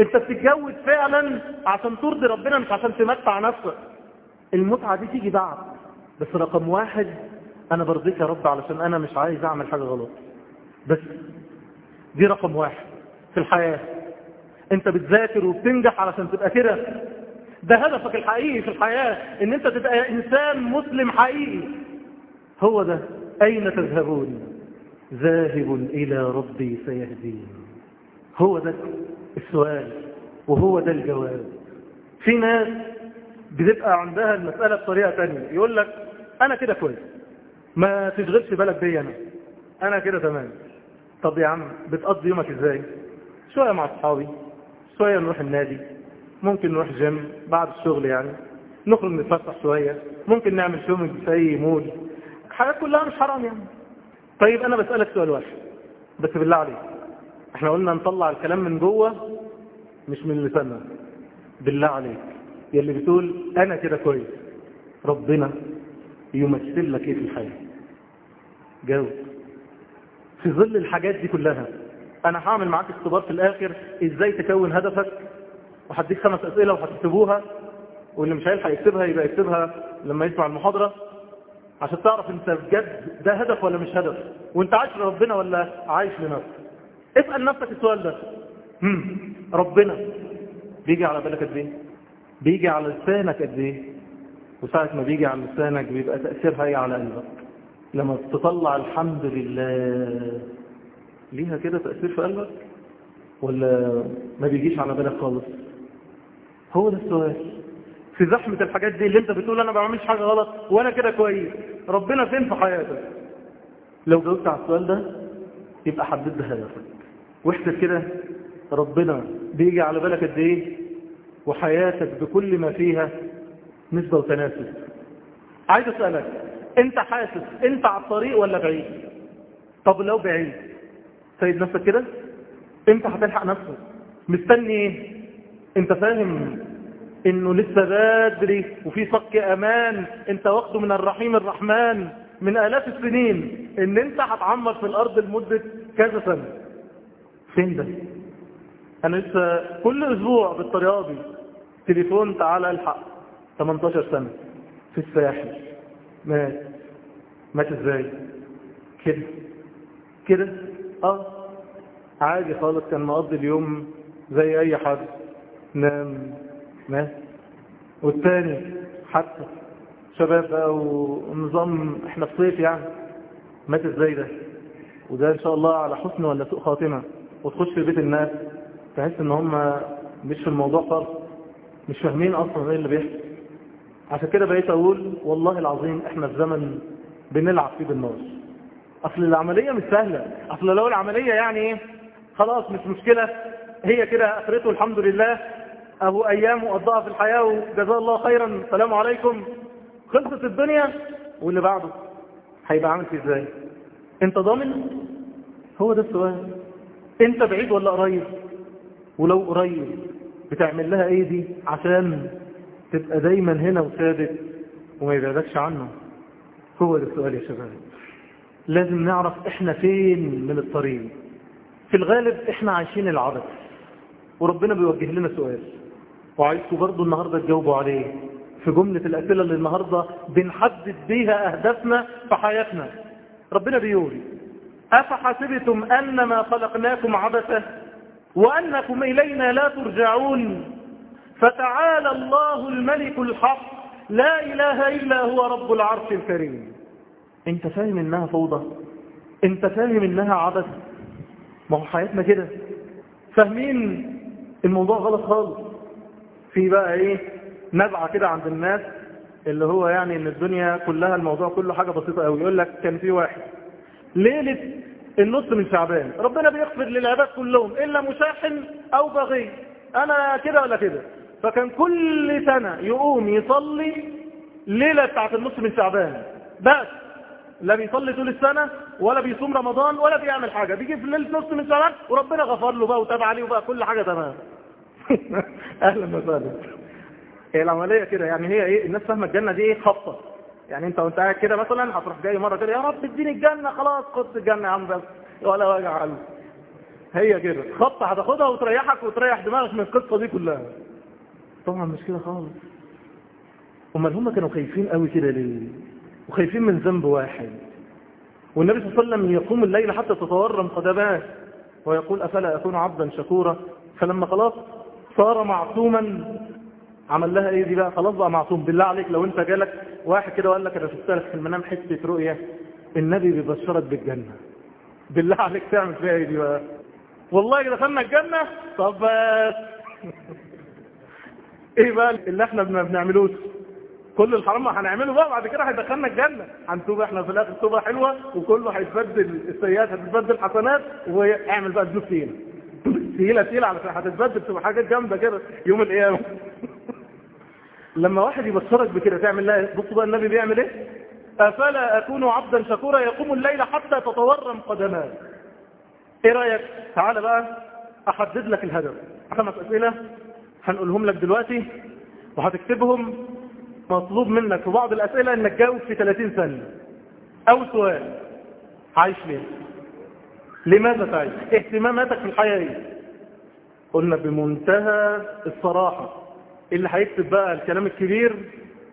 أنت بتتجوز فعلا عشان ترضي ربنا مش عشان تمتع نفسك. المتعة دي تيجي بعد. بس رقم واحد أنا برضيك يا رب علشان أنا مش عايز أعمل حاجة غلط. بس دي رقم واحد في الحياة. انت بتذاكر وبتنجح علشان تبقى كده. ده هدفك الحقيقي في الحياة ان انت تبقى انسان مسلم حقيقي. هو ده. أين تذهبون؟ ذاهب إلى ربي سيهدين. هو ده السؤال وهو ده الجواب. في ناس بتبقى عندها المسألة بطريقة تانية. يقول لك أنا كده كويس. ما تشغلش بالك بيا أنا. أنا كده تمام. طب يا عم بتقضي يومك إزاي؟ شوية مع أصحابي. شوية نروح النادي ممكن نروح جيم بعد الشغل يعني نخرج نتفسح شوية ممكن نعمل شومنج في اي مول حاجات كلها مش حرام يعني. طيب أنا بسألك سؤال واحد بس بالله عليك إحنا قلنا نطلع الكلام من جوه مش من لساننا. بالله عليك يلي بتقول أنا كده كويس ربنا يمثل لك إيه في الحياة؟ جاوب. في ظل الحاجات دي كلها أنا هعمل معاك اختبار في الآخر إزاي تكون هدفك وهديك خمس أسئلة وهتكتبوها واللي مش هيلحق يكتبها يبقى يكتبها لما يسمع المحاضرة عشان تعرف إنت بجد ده هدف ولا مش هدف وإنت عايش لربنا ولا عايش لنفسك. اسأل نفسك السؤال ده. هم. ربنا بيجي على بالك قد إيه؟ بيجي على لسانك قد إيه؟ وساعة ما بيجي على لسانك بيبقى تأثيرها إيه على قلبك؟ لما تطلع الحمد لله. ليها كده تأثير في قلبك ولا ما بيجيش على بالك خالص؟ هو ده السؤال. في زحمة الحاجات دي اللي انت بتقول أنا ما بعملش حاجة غلط وأنا كده كويس. ربنا فين في حياتك؟ لو جاوبت على السؤال ده يبقى حددت هدفك واحسب كده ربنا بيجي على بالك قد إيه؟ وحياتك بكل ما فيها نسبة وتناسب. عايز أسألك أنت حاسس انت على الطريق ولا بعيد؟ طب لو بعيد سيد نفسك كده؟ انت هتلحق نفسك؟ مستني إيه؟ أنت فاهم إنه لسه بدري وفي صك أمان. أنت واخده من الرحيم الرحمن من آلاف السنين إن أنت هتعمر في الأرض لمدة كذا سنة. فين ده؟ أنا لسه كل أسبوع بالطريقة دي. تليفون تعالى ألحق. 18 سنة. في الساحل. مات. مات إزاي؟ كده. كده؟ آه عادي خالص كان مقضي اليوم زي أي حد. نام مات والتاني حتى شباب بقى ونظام إحنا في صيف يعني. مات إزاي ده؟ وده إن شاء الله على حسن ولا سوء خاتمة وتخش في بيت الناس تحس إن هم مش في الموضوع خالص. مش فاهمين أصلا إيه اللي بيحصل. عشان كده بقيت أقول والله العظيم إحنا في زمن بنلعب فيه بالنار. أصل العملية مش سهلة. أصل لو العملية يعني إيه؟ خلاص مش مشكلة. هي كده اخرته الحمد لله. اهو أيام وقضاها في الحياة وجزاه الله خيرا. السلام عليكم. خلصت الدنيا. واللي بعده هيبقى عامل إزاي؟ أنت ضامن؟ هو ده السؤال. أنت بعيد ولا قريب؟ ولو قريب بتعمل لها إيه دي؟ عشان تبقى دايما هنا وثابت وما يبعدكش عنه. هو ده السؤال يا شباب. لازم نعرف إحنا فين من الطريق. في الغالب إحنا عايشين العبث وربنا بيوجه لنا سؤال. وعايزكم برضو النهاردة تجاوبوا عليه. في جملة الأسئلة اللي النهاردة بنحدد بيها أهدافنا في حياتنا. ربنا بيقول أفحسبتم أنما خلقناكم عبثا وأنكم إلينا لا ترجعون؟ فتعالى الله الملك الحق لا إله إلا هو رب العرش الكريم. انت فاهم انها فوضى انت فاهم انها عبث. ما هو حياتنا كده. فاهمين الموضوع غلط خالص. في بقى إيه نبعة كده عند الناس اللي هو يعني إن الدنيا كلها الموضوع كله حاجة بسيطة قوي يقول لك كان في واحد ليلة النص من شعبان ربنا بيغفر للعباد كلهم إلا مشاحن أو بغي. أنا كده ولا كده؟ فكان كل سنة يقوم يصلي ليلة بتاعت النص من شعبان. بس لا بيصلي طول السنة ولا بيصوم رمضان ولا بيعمل حاجة. بيجي في ليلة نص من شعبان وربنا غفر له بقى وتاب عليه وبقى كل حاجة تمام. أهلا وسهلا. هي العملية كده يعني هي إيه؟ الناس فاهمة الجنة دي إيه؟ خبطة يعني أنت وأنت قاعد كده مثلا هتروح جاي مرة كده يا رب اديني الجنة خلاص خد الجنة يا عم بس. ولا وجع قلب هي كده. خبطة هتاخدها وتريحك وتريح دماغك من القصة دي كلها. طبعا مش كده خالص. أمال هم كانوا خايفين قوي كده ليه؟ وخايفين من ذنب واحد. والنبي صلى الله عليه وسلم يقوم الليل حتى تتورم قدماه ويقول أفلا أكون عبدا شكورا؟ فلما خلاص صار معصوما. عمل لها إيه دي بقى؟ خلاص بقى معصوم. بالله عليك لو انت جالك واحد كده وقال لك أنا شفت لك في المنام حتة رؤيه النبي بيبشرك بالجنة. بالله عليك تعمل فيها إيه دي بقى؟ والله دخلنا الجنة. طب بس. إيه بقى اللي إحنا ما بنعملوش؟ كل الحرام هنعمله بقى بعد كده هيدخلنا الجنة. هنتوب إحنا في الآخر توبة حلوة وكله هيتبدل السيئات هتتبدل حسنات واعمل بقى ذنوب تقيلة. تقيلة تقيلة علشان هتتبدل تبقى حاجات جامدة كده يوم القيامة. لما واحد يبشرك بكده تعمل لها بصوا بقى النبي بيعمل إيه؟ أفلا أكون عبدا شكورا يقوم الليل حتى تتورم قدماه. إيه رأيك؟ تعالى بقى أحدد لك الهدف. خمس أسئلة هنقولهم لك دلوقتي وهتكتبهم مطلوب منك في بعض الأسئلة إنك تجاوب في 30 ثانية. أول سؤال عايش ليه؟ لماذا تعيش؟ اهتماماتك في الحياة إيه؟ قلنا بمنتهى الصراحة. اللي هيكتب بقى الكلام الكبير؟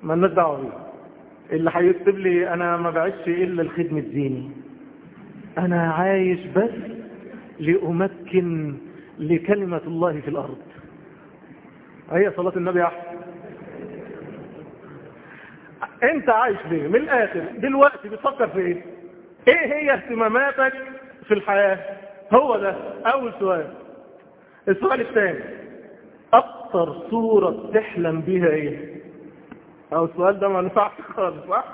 ما الناس دعوة بيه. اللي هيكتب لي أنا ما بعيش إلا الخدمة ديني أنا عايش بس لأمكن لكلمة الله في الأرض. هي صلاة النبي أحسن انت عايش ليه؟ من الآخر. دلوقتي بتفكر في إيه؟ إيه هي اهتماماتك في الحياة؟ هو ده. أول سؤال. السؤال الثاني. أكتر صورة تحلم بيها إيه؟ أو السؤال ده ما نفعش خالص صح؟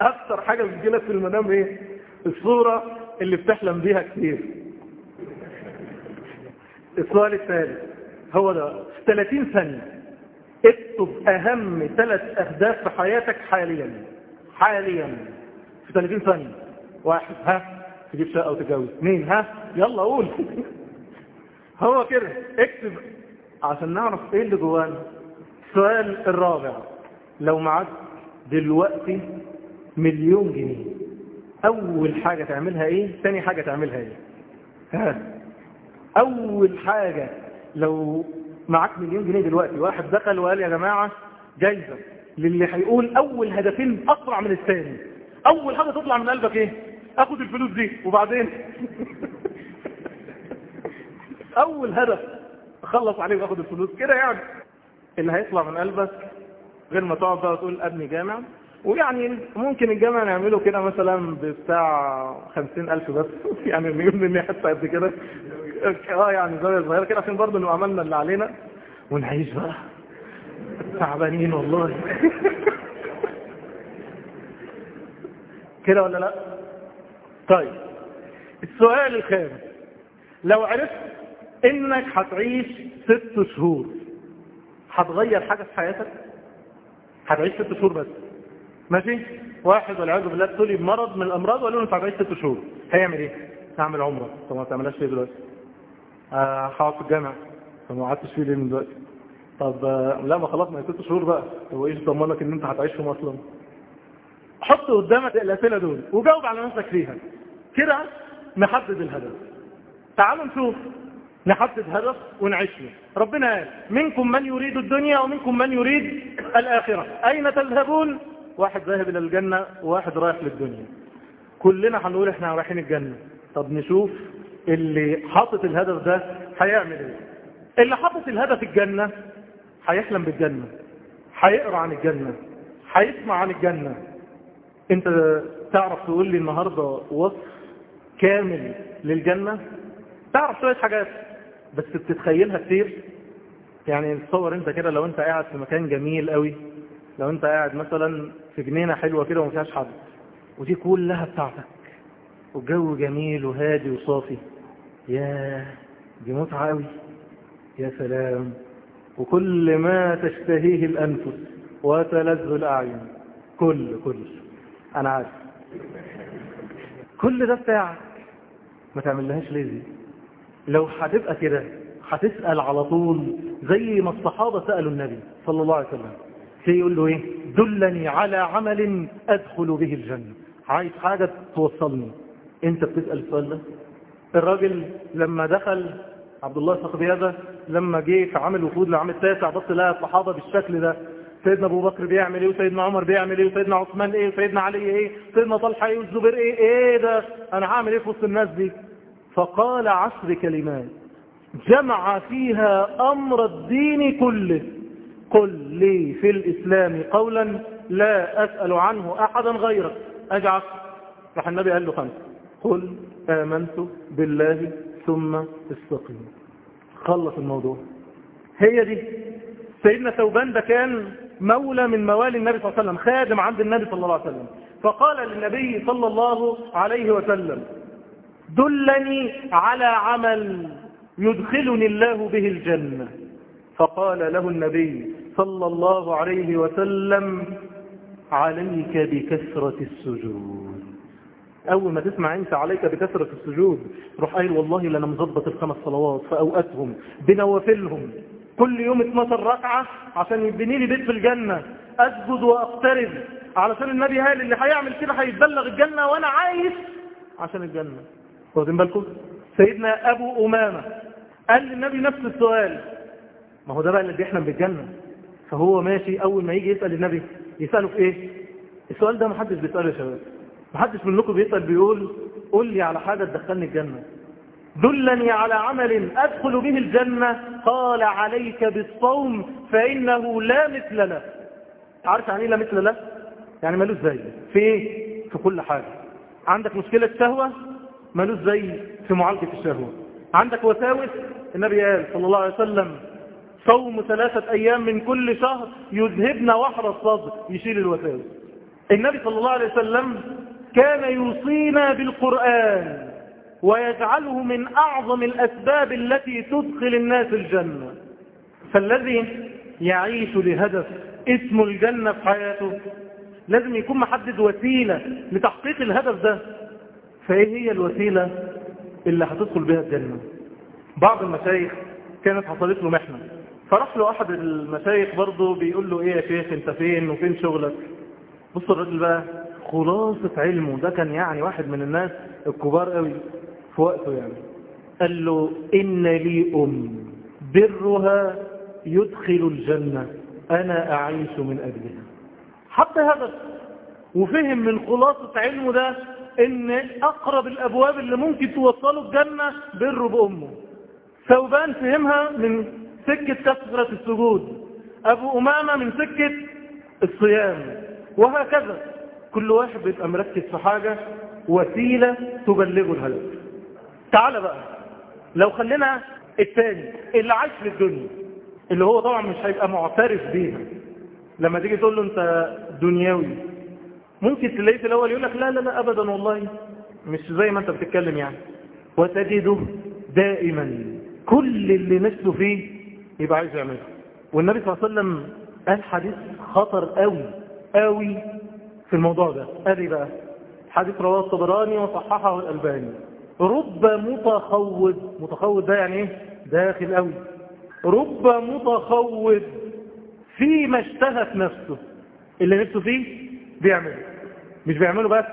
أكتر حاجة بتجيلك في المنام إيه؟ الصورة اللي بتحلم بيها كتير. السؤال الثالث. هو ده. 30 ثانية. اكتب أهم ثلاث أهداف في حياتك حاليا. حاليا. في 30 ثانية. واحد ها تجيب شقة وتتجوز. اثنين ها؟ يلا قول. هو كده. اكتب عشان نعرف إيه اللي جوانا السؤال الرابع. لو معاك دلوقتي مليون جنيه أول حاجة تعملها إيه؟ ثاني حاجة تعملها إيه؟ ها؟ أول حاجة لو معاك مليون جنيه دلوقتي. واحد دخل وقال يا جماعة جايزة للي هيقول أول هدفين اسرع من الثاني. أول حاجة تطلع من قلبك إيه؟ آخد الفلوس دي. وبعدين؟ أول هدف أخلص عليه وآخد الفلوس. كده يعني. اللي هيطلع من قلبك غير ما تقعد بقى تقول أبني جامع. ويعني ممكن الجامع نعمله كده مثلا بتاع خمسين ألف بس. يعني نجيب مني حتى قد كده. آه يعني زاوية صغيرة كده عشان برضه نبقى عملنا اللي علينا ونعيش بقى. تعبانين والله. كده ولا لا؟ طيب. السؤال الخامس. لو عرفت إنك هتعيش ست شهور هتغير حاجة في حياتك؟ هتعيش ست شهور بس. ماشي؟ واحد والعياذ بالله ابتلي بمرض من الأمراض وقالوا له أنت هتعيش ست شهور. هيعمل إيه؟ هعمل عمرة. طب ما تعملهاش ليه دلوقتي؟ هقعد في الجامع. طب ما قعدتش فيه ليه من دلوقتي. طب لا ما خلاص ما ست شهور بقى. هو إيش ضمنك إن أنت هتعيش فيهم أصلا؟ حط قدامك الأسئلة دول وجاوب على نفسك فيها. كده نحدد الهدف. تعالوا نشوف. نحدد هدف ونعيش له ربنا قال منكم من يريد الدنيا ومنكم من يريد الآخرة. أين تذهبون؟ واحد ذاهب إلى الجنة وواحد رايح للدنيا. كلنا هنقول إحنا رايحين الجنة. طب نشوف اللي حاطط الهدف ده هيعمل إيه؟ اللي حاطط الهدف الجنة هيحلم بالجنة هيقرأ عن الجنة هيسمع عن الجنة. أنت تعرف تقول لي النهاردة وصف كامل للجنة؟ تعرف شوية حاجات بس بتتخيلها كتير؟ يعني تصور أنت كده لو أنت قاعد في مكان جميل قوي لو أنت قاعد مثلا في جنينة حلوة كده وما فيهاش حد ودي كلها بتاعتك والجو جميل وهادي وصافي. يا دي متعة قوي يا سلام. وكل ما تشتهيه الأنفس وتلذ الأعين. كل كل. أنا عارف. كل ده بتاعك. ما تعملهاش ليه دي؟ لو هتبقى كده هتسأل على طول زي ما الصحابة سألوا النبي صلى الله عليه وسلم. يقول له إيه؟ دلني على عمل أدخل به الجنة. عايز حاجة توصلني. أنت بتسأل السؤال ده؟ الراجل لما دخل عبد الله الصقبي هذا لما جه في عامل وفود لعام التاسع بص لها الصحابة بالشكل ده. سيدنا أبو بكر بيعمل إيه؟ وسيدنا عمر بيعمل إيه؟ وسيدنا عثمان إيه؟ وسيدنا علي إيه؟ وسيدنا طلحة إيه؟ والزبير إيه؟ إيه ده؟ أنا هعمل إيه في وسط الناس دي؟ فقال عشر كلمات. جمع فيها أمر الدين كله. قل لي في الإسلام قولا لا أسأل عنه أحدا غيرك. أجعل. راح النبي قال له خمسة. قل آمنت بالله ثم استقيم. خلص الموضوع. هي دي. سيدنا ثوبان ده كان مولى من موالي النبي صلى الله عليه وسلم خادم عند النبي صلى الله عليه وسلم. فقال للنبي صلى الله عليه وسلم دلني على عمل يدخلني الله به الجنة. فقال له النبي صلى الله عليه وسلم عليك بكثرة السجود. أول ما تسمع أنت عليك بكثرة السجود روح قايل والله لأنا مظبط الخمس صلوات في أوقاتهم بنوافلهم. كل يوم 12 ركعة عشان يبني لي بيت في الجنة. أسجد وأقترب علشان النبي قال اللي هيعمل كده هيتبلغ الجنة وأنا عايش عشان الجنة. واخدين بالكم؟ سيدنا أبو أمامة قال للنبي نفس السؤال. ما هو ده بقى اللي بيحلم بالجنة. فهو ماشي أول ما يجي يسأل النبي يسأله في إيه؟ السؤال ده محدش بيسأله يا شباب. محدش منكم بيسأل بيقول قول لي على حاجة تدخلني الجنة. دلني على عمل أدخل به الجنة. قال عليك بالصوم فإنه لا مثل له. عارف يعني إيه لا مثل له؟ يعني ملوش زي. في إيه؟ في كل حاجة. عندك مشكلة شهوة؟ ملوش زي في معالجة الشهوة. عندك وساوس؟ النبي قال صلى الله عليه وسلم صوم ثلاثة أيام من كل شهر يذهبنا وحر الصدر. يشيل الوساوس. النبي صلى الله عليه وسلم كان يوصينا بالقرآن ويجعله من أعظم الأسباب التي تدخل الناس الجنة. فالذي يعيش لهدف اسم الجنة في حياته لازم يكون محدد وسيلة لتحقيق الهدف ده. فإيه هي الوسيلة اللي هتدخل بها الجنة؟ بعض المشايخ كانت حصلت له محنة فراح له أحد المشايخ برضه بيقول له إيه يا شيخ أنت فين وفين شغلك؟ بص الراجل بقى خلاصة علمه. ده كان يعني واحد من الناس الكبار قوي في وقته يعني. قال له إن لي أم برها يدخل الجنة أنا أعيش من أجلها. حتى هدف وفهم من خلاصة علمه ده إن أقرب الأبواب اللي ممكن توصله الجنة بره بأمه. ثوبان فهمها من سكة كثرة السجود. أبو أمامة من سكة الصيام. وهكذا. كل واحد بيبقى مركز في حاجة وسيلة تبلغه الهدف. تعال بقى. لو خلينا الثاني اللي عايش في الدنيا اللي هو طبعا مش هيبقى معترف بيها. لما تيجي تقول له أنت دنيوي ممكن تلاقيه في الأول يقول لك لا لا لا ابدا والله. مش زي ما أنت بتتكلم يعني. وتجده دائما كل اللي نفسه فيه يبقى عايز يعمله. والنبي صلى الله عليه وسلم قال حديث خطر قوي قوي في الموضوع ده. إيه بقى حديث رواه الطبراني وصححه الألباني. رب متخوض. متخوض ده يعني إيه؟ داخل قوي. رب متخوض فيما اشتهت نفسه. اللي نفسه فيه بيعمله. مش بيعمله بس.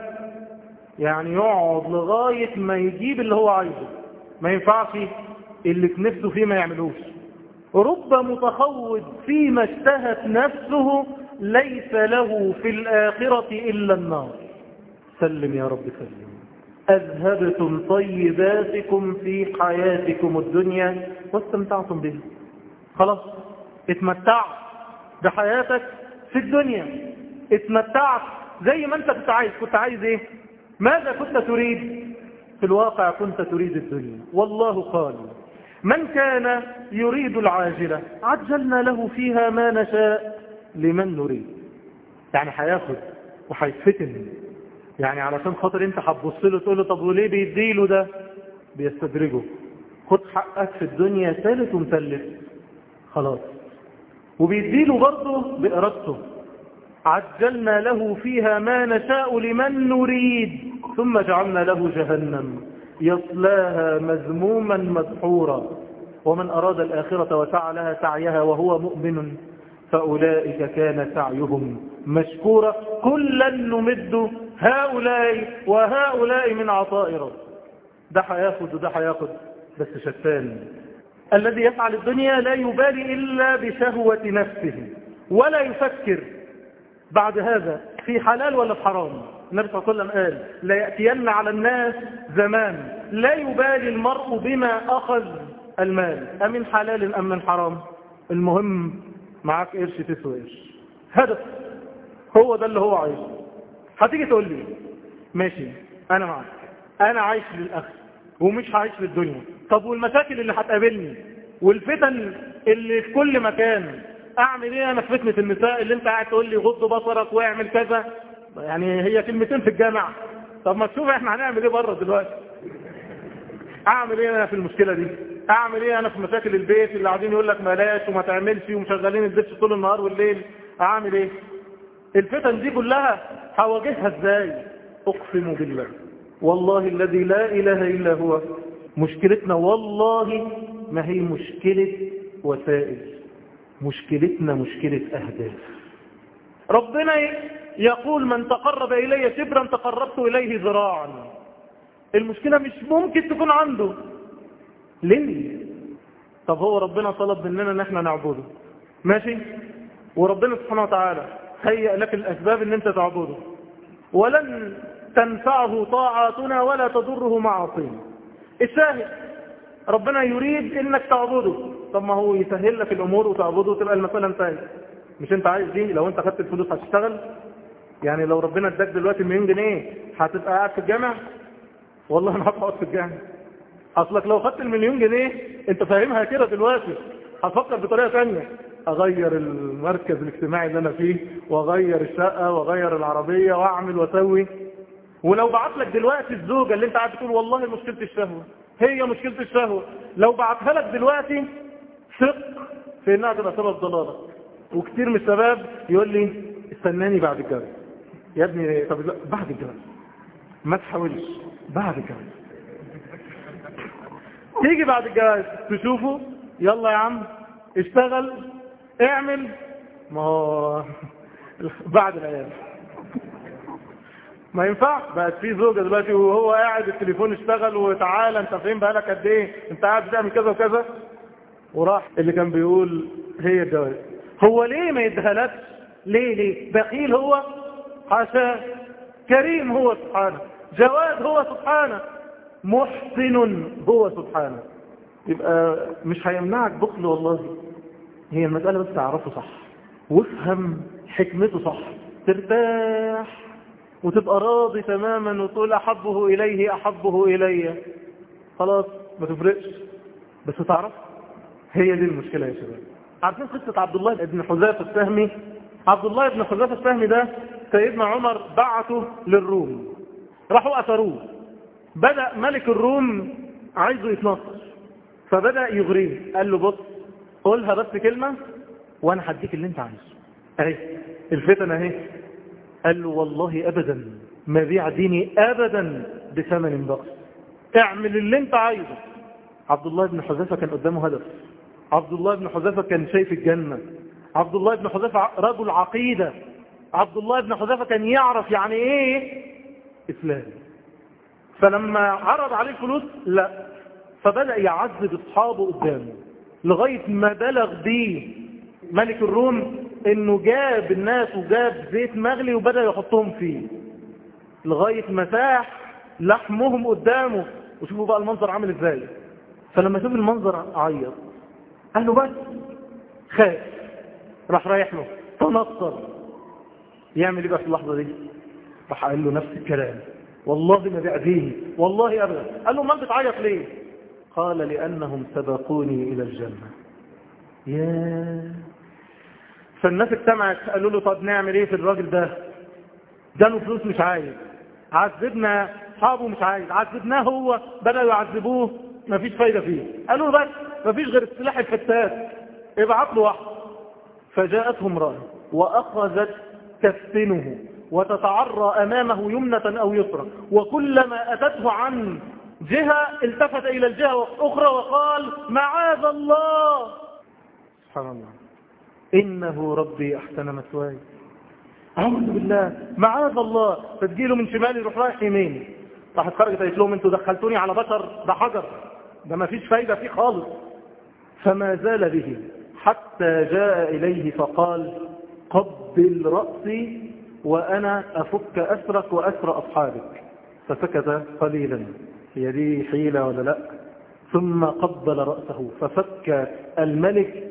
يعني يقعد لغاية ما يجيب اللي هو عايزه. ما ينفعش اللي في نفسه فيه ما يعملوش. رب متخوض فيما اشتهت نفسه ليس له في الآخرة إلا النار. سلم يا رب سلم. أذهبتم طيباتكم في حياتكم الدنيا واستمتعتم به خلاص اتمتعت بحياتك في الدنيا. اتمتعت زي ما انت كنت عايز. كنت عايز إيه؟ ماذا كنت تريد؟ في الواقع كنت تريد الدنيا. والله قال من كان يريد العاجلة عجلنا له فيها ما نشاء. لمن نريد. يعني هياخد وهيتفتن. يعني علشان خاطر انت هتبص له تقول له طب وليه بيديله ده؟ بيستدرجه. خد حقك في الدنيا ثالث ومثلث خلاص. وبيديله برضه بإرادته. عجلنا له فيها ما نشاء لمن نريد. ثم جعلنا له جهنم. يصلاها مذموما مدحورا. ومن أراد الآخرة وسعى لها سعيها وهو مؤمن. فأولئك كان سعيهم مشكورا. كلا نمد هؤلاء وهؤلاء من عطاء رب ده هياخد وده هياخد بس شتان. الذي يفعل الدنيا لا يبالي إلا بشهوة نفسه ولا يفكر. بعد هذا في حلال ولا في حرام؟ النبي صلى الله عليه وسلم قال لا يأتين على الناس زمان لا يبالي المرء بما أخذ المال. أمن حلال أم من حرام؟ المهم معاك قرش تسوى قرش هدف. هو ده اللي هو عايزه هتيجي تقول لي ماشي أنا معاك أنا عايش للأخذ ومش هعيش للدنيا. طب والمشاكل اللي هتقابلني والفتن اللي في كل مكان أعمل إيه أنا في فتنة النساء اللي أنت قاعد تقول لي غض بصرك واعمل كذا؟ يعني هي كلمتين في الجامع. طب ما تشوف إحنا هنعمل إيه بره دلوقتي؟ أعمل إيه أنا في المشكلة دي؟ أعمل إيه أنا في مشاكل البيت اللي قاعدين يقول لك بلاش وما تعملش ومشغلين الدش طول النهار والليل؟ أعمل إيه؟ الفتن دي كلها هواجهها إزاي؟ أقسم بالله. والله الذي لا إله إلا هو. مشكلتنا والله ما هي مشكلة وسائل. مشكلتنا مشكلة أهداف. ربنا يقول من تقرب إلي شبرا تقربت إليه ذراعا. المشكلة مش ممكن تكون عنده. ليه؟ طب هو ربنا طلب مننا إن إحنا نعبده. ماشي؟ وربنا سبحانه وتعالى هيئ لك الأسباب إن إنت تعبده. ولن تنفعه طاعاتنا ولا تضره معاصينا. الشاهد ربنا يريد إنك تعبده. طب ما هو يسهل لك الأمور وتعبده وتبقى المسألة انتهت. مش أنت عايز دي؟ لو أنت خدت الفلوس هتشتغل؟ يعني لو ربنا اداك دلوقتي مليون جنيه هتبقى قاعد في الجامع؟ والله أنا هقعد في الجامع. أصلك لو خدت المليون جنيه أنت فاهمها كده دلوقتي. هتفكر بطريقة ثانية أغير المركز الاجتماعي اللي أنا فيه وأغير الشقة وأغير العربية وأعمل وأسوي. ولو بعت لك دلوقتي الزوجة اللي أنت قاعد تقول والله مشكلة الشهوة. هي مشكلة الشهوة. لو بعتها لك دلوقتي ثق في إنها تبقى سبب ضلالك. وكتير من الشباب يقول لي استناني بعد الجواز. يا ابني طب بعد الجواز. ما تحاولش. بعد الجواز. تيجي بعد الجواز تشوفه؟ يلا يا عم اشتغل اعمل. ما هو بعد العيال. ما ينفع بقت في زوجة دلوقتي وهو قاعد التليفون اشتغل وتعالى انت فين بقالك قد إيه؟ انت قاعد بتعمل كذا وكذا. وراح اللي كان بيقول هي الجواز هو ليه ما يدهلكش ليه ليه؟ بخيل هو حاشا كريم هو سبحانه جواد هو سبحانه. محسن هو سبحانه. يبقى مش هيمنعك بخل والله. هي المسألة بس تعرفه صح. وافهم حكمته صح. ترتاح وتبقى راضي تماما وتقول أحبه إليه أحبه إلي. خلاص ما تفرقش. بس تعرف هي دي المشكلة يا شباب. عارفين قصة عبد الله بن حذافة السهمي؟ عبد الله بن حذافة السهمي ده سيدنا عمر بعته للروم. راحوا أثروه بدأ ملك الروم عايزه يتنصر فبدأ يغريه. قال له بص قولها بس كلمة وأنا هديك اللي أنت عايزه. أهي الفتن أهي. قال له والله ابدا ما بيع ديني ابدا بثمن بخس اعمل اللي أنت عايزه. عبد الله بن حذافة كان قدامه هدف. عبد الله بن حذافة كان شايف الجنة. عبد الله بن حذافة رجل عقيدة. عبد الله بن حذافة كان يعرف يعني إيه؟ إسلام. فلما عرض عليه الفلوس لا. فبدأ يعذب أصحابه قدامه لغاية ما بلغ بيه ملك الروم إنه جاب الناس وجاب زيت مغلي وبدأ يحطهم فيه. لغاية ما ساح لحمهم قدامه. وشوفوا بقى المنظر عامل إزاي. فلما شوف المنظر عيط. قال له بس خاف. راح رايح له. تنصر. يعمل إيه بقى في اللحظة دي؟ راح قال له نفس الكلام. والله ما بيعديني والله أبدا. قال له ما بتعيط ليه؟ قال لأنهم سبقوني إلى الجنة. يا فالناس اجتمعت قالوا له طب نعمل إيه في الراجل ده؟ اداله فلوس مش عايز عذبنا اصحابه مش عايز عذبناه هو بدأوا يعذبوه مفيش فايدة فيه. قالوا بس مفيش غير السلاح الفتات ابعت له واحد. فجاءته امرأة وأخذت تفتنه وتتعرى أمامه يمنة أو يسرى وكلما أتته عن جهة التفت إلى الجهة الأخرى وقال معاذ الله. سبحان الله. إنه ربي أحسن مثواي. أعوذ بالله. معاذ الله. فتجيله من شمال يروح رايح يمين راحت خرجت قالت لهم أنتوا دخلتوني على بشر ده حجر ده ما فيش فايدة فيه خالص. فما زال به حتى جاء إليه فقال قبل رأسي وأنا أفك أسرك وأسر أصحابك. فسكت قليلا. هي دي حيلة ولا لا؟ ثم قبل رأسه. ففك الملك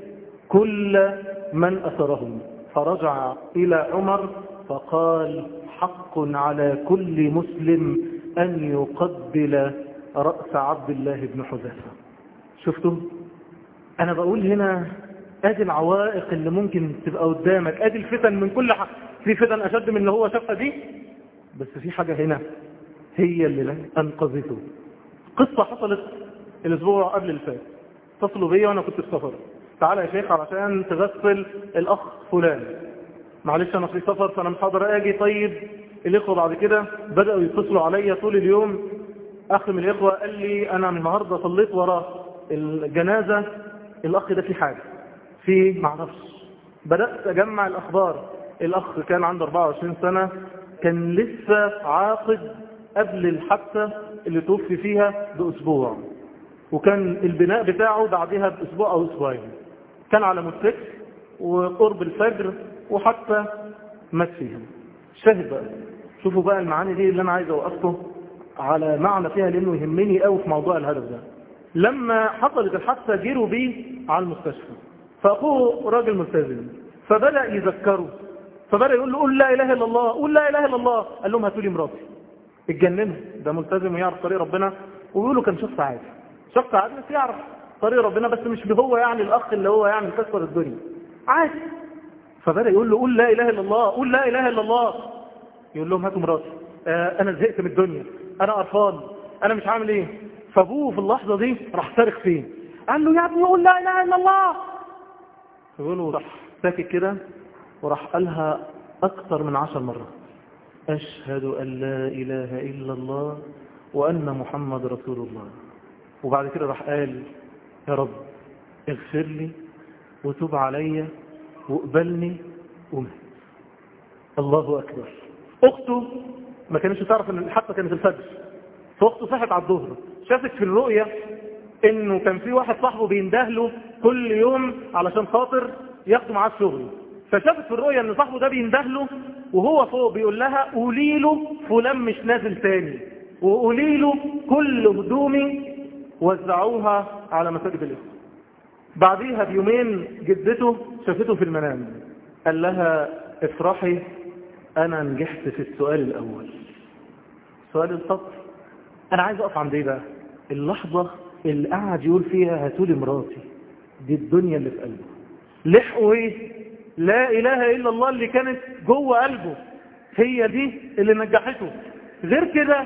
كل من أسرهم. فرجع إلى عمر فقال حق على كل مسلم أن يقبل رأس عبد الله بن حذافة شفتم؟ أنا بقول هنا أدي العوائق اللي ممكن تبقى قدامك. أدي الفتن من كل حق. في فتن أشد من اللي هو شافها دي؟ بس في حاجة هنا هي اللي أنقذته قصة حصلت الأسبوع قبل الفات. اتصلوا بيا وأنا كنت في سفر. تعالى يا شيخ علشان تغسل الأخ فلان. معلش أنا في سفر فأنا مش هقدر أجي. طيب الإخوة بعد كده بدأوا يتصلوا عليا طول اليوم. أخ من الإخوة قال لي أنا النهاردة صليت ورا الجنازة. الأخ ده في حاجة. في معرفش. بدأت أجمع الأخبار. الأخ كان عنده 24 سنة كان لسه عاقد قبل الحادثة اللي توفي فيها بأسبوع. وكان البناء بتاعه بعدها بأسبوع أو أسبوعين. كان على موتوسيكل وقرب الفجر وحتى مات فيها. شاهد بقى. شوفوا بقى المعاني دي اللي أنا عايز أوقفه على معنى فيها لأنه يهمني قوي في موضوع الهدف ده. لما حصلت الحادثة جيروا بيه على المستشفى. فأخوه راجل ملتزم فبدأ يذكره. فبدأ يقول له قول لا إله إلا الله قول لا إله إلا الله. قال لهم هاتوا لي مراتي. اتجننوا ده ملتزم ويعرف طريق ربنا. ويقولوا كان شخص عادي. شخص عادي بس يعرف طريق ربنا بس مش هو يعني الأخ اللي هو يعني كسر الدنيا. عادي. فبدأ يقول له قول لا إله إلا الله قول لا إله إلا الله. يقول لهم هاتوا مراتي. آه أنا زهقت من الدنيا. أنا قرفان. أنا مش عامل إيه؟ فأبوه في اللحظة دي راح صارخ فيه. قال له يا ابني قول لا إله إلا الله. يقول له راح ساكت كده. وراح قالها أكثر من عشر مرات. أشهد أن لا إله إلا الله وأن محمد رسول الله. وبعد كده راح قال يا رب اغفر لي وتوب علي واقبلني ومات. الله أكبر. أخته ما كانش تعرف إن حتى كانت الفجر. فأخته صحت على الظهر. شافت في الرؤية إنه كان في واحد صاحبه بيندهله كل يوم علشان خاطر ياخده معاه الشغل. فشافت في الرؤية إن صاحبه ده بيندهله وهو فوق بيقول لها قولي له فلان مش نازل تاني وقولي له كل هدومي وزعوها على مساجد الإسلام بعديها بيومين جدته شافته في المنام قال لها افرحي أنا نجحت في السؤال الأول. سؤال السطر أنا عايز أقف عند إيه بقى؟ اللحظة اللي قاعد يقول فيها هاتولي مراتي دي الدنيا اللي في قلبه. لحقوا إيه؟ لا إله إلا الله اللي كانت جوه قلبه هي دي اللي نجحته. غير كده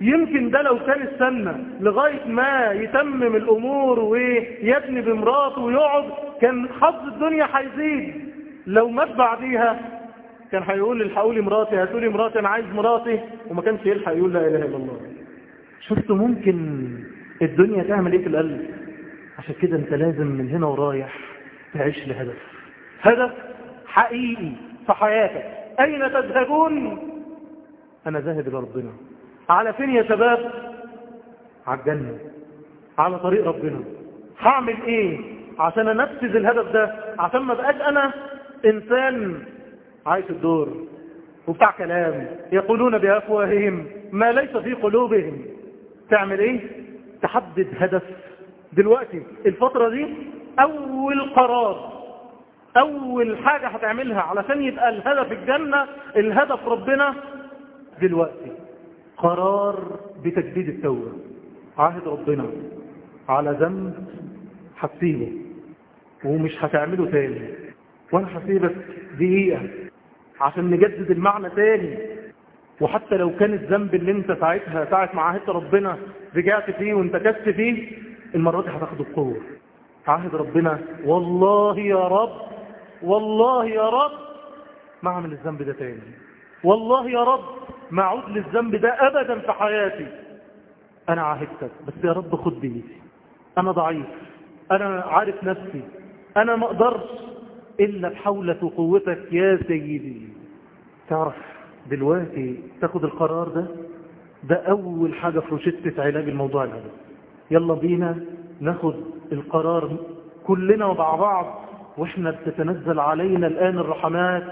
يمكن ده لو كان استنى لغاية ما يتمم الأمور ويبني بمراته ويقعد كان حظ الدنيا هيزيد. لو مات بعديها كان هيقول الحقوا لي مراتي هاتوا لي مراتي أنا عايز مراتي وما كانش يلحق يقول لا إله إلا الله. شفت ممكن الدنيا تعمل إيه في القلب؟ عشان كده أنت لازم من هنا ورايح تعيش لهدف. هدف حقيقي في حياتك. أين تذهبون؟ أنا ذاهب إلى ربنا. على فين يا شباب؟ على الجنة. على طريق ربنا. هعمل إيه؟ عشان أنفذ الهدف ده. عشان ما بقاش أنا إنسان عايش الدور. وبتاع كلام. يقولون بأفواههم ما ليس في قلوبهم. تعمل إيه؟ تحدد هدف. دلوقتي الفترة دي أول قرار. أول حاجة هتعملها علشان يبقى الهدف الجنة الهدف ربنا دلوقتي قرار بتجديد التوبة. عهد ربنا على ذنب هتسيبه ومش هتعمله تاني. وأنا هسيبك دقيقة عشان نجدد المعنى تاني. وحتى لو كان الذنب اللي انت ساعتها ساعة ما عهدت ربنا رجعت فيه وانتكست فيه المرة دي هتاخده بقوة عهد ربنا والله يا رب والله يا رب ما اعمل الذنب ده تاني؟ والله يا رب ما اعود للذنب ده ابدا في حياتي. أنا عاهدتك بس يا رب خد بيدي أنا ضعيف أنا عارف نفسي أنا ما أقدرش إلا بحولة وقوتك يا سيدي. تعرف دلوقتي تاخد القرار ده؟ ده أول حاجة في روشتة علاج الموضوع الهدف يلا بينا ناخد القرار كلنا ومع بعض. وإحنا بتتنزل علينا الآن الرحمات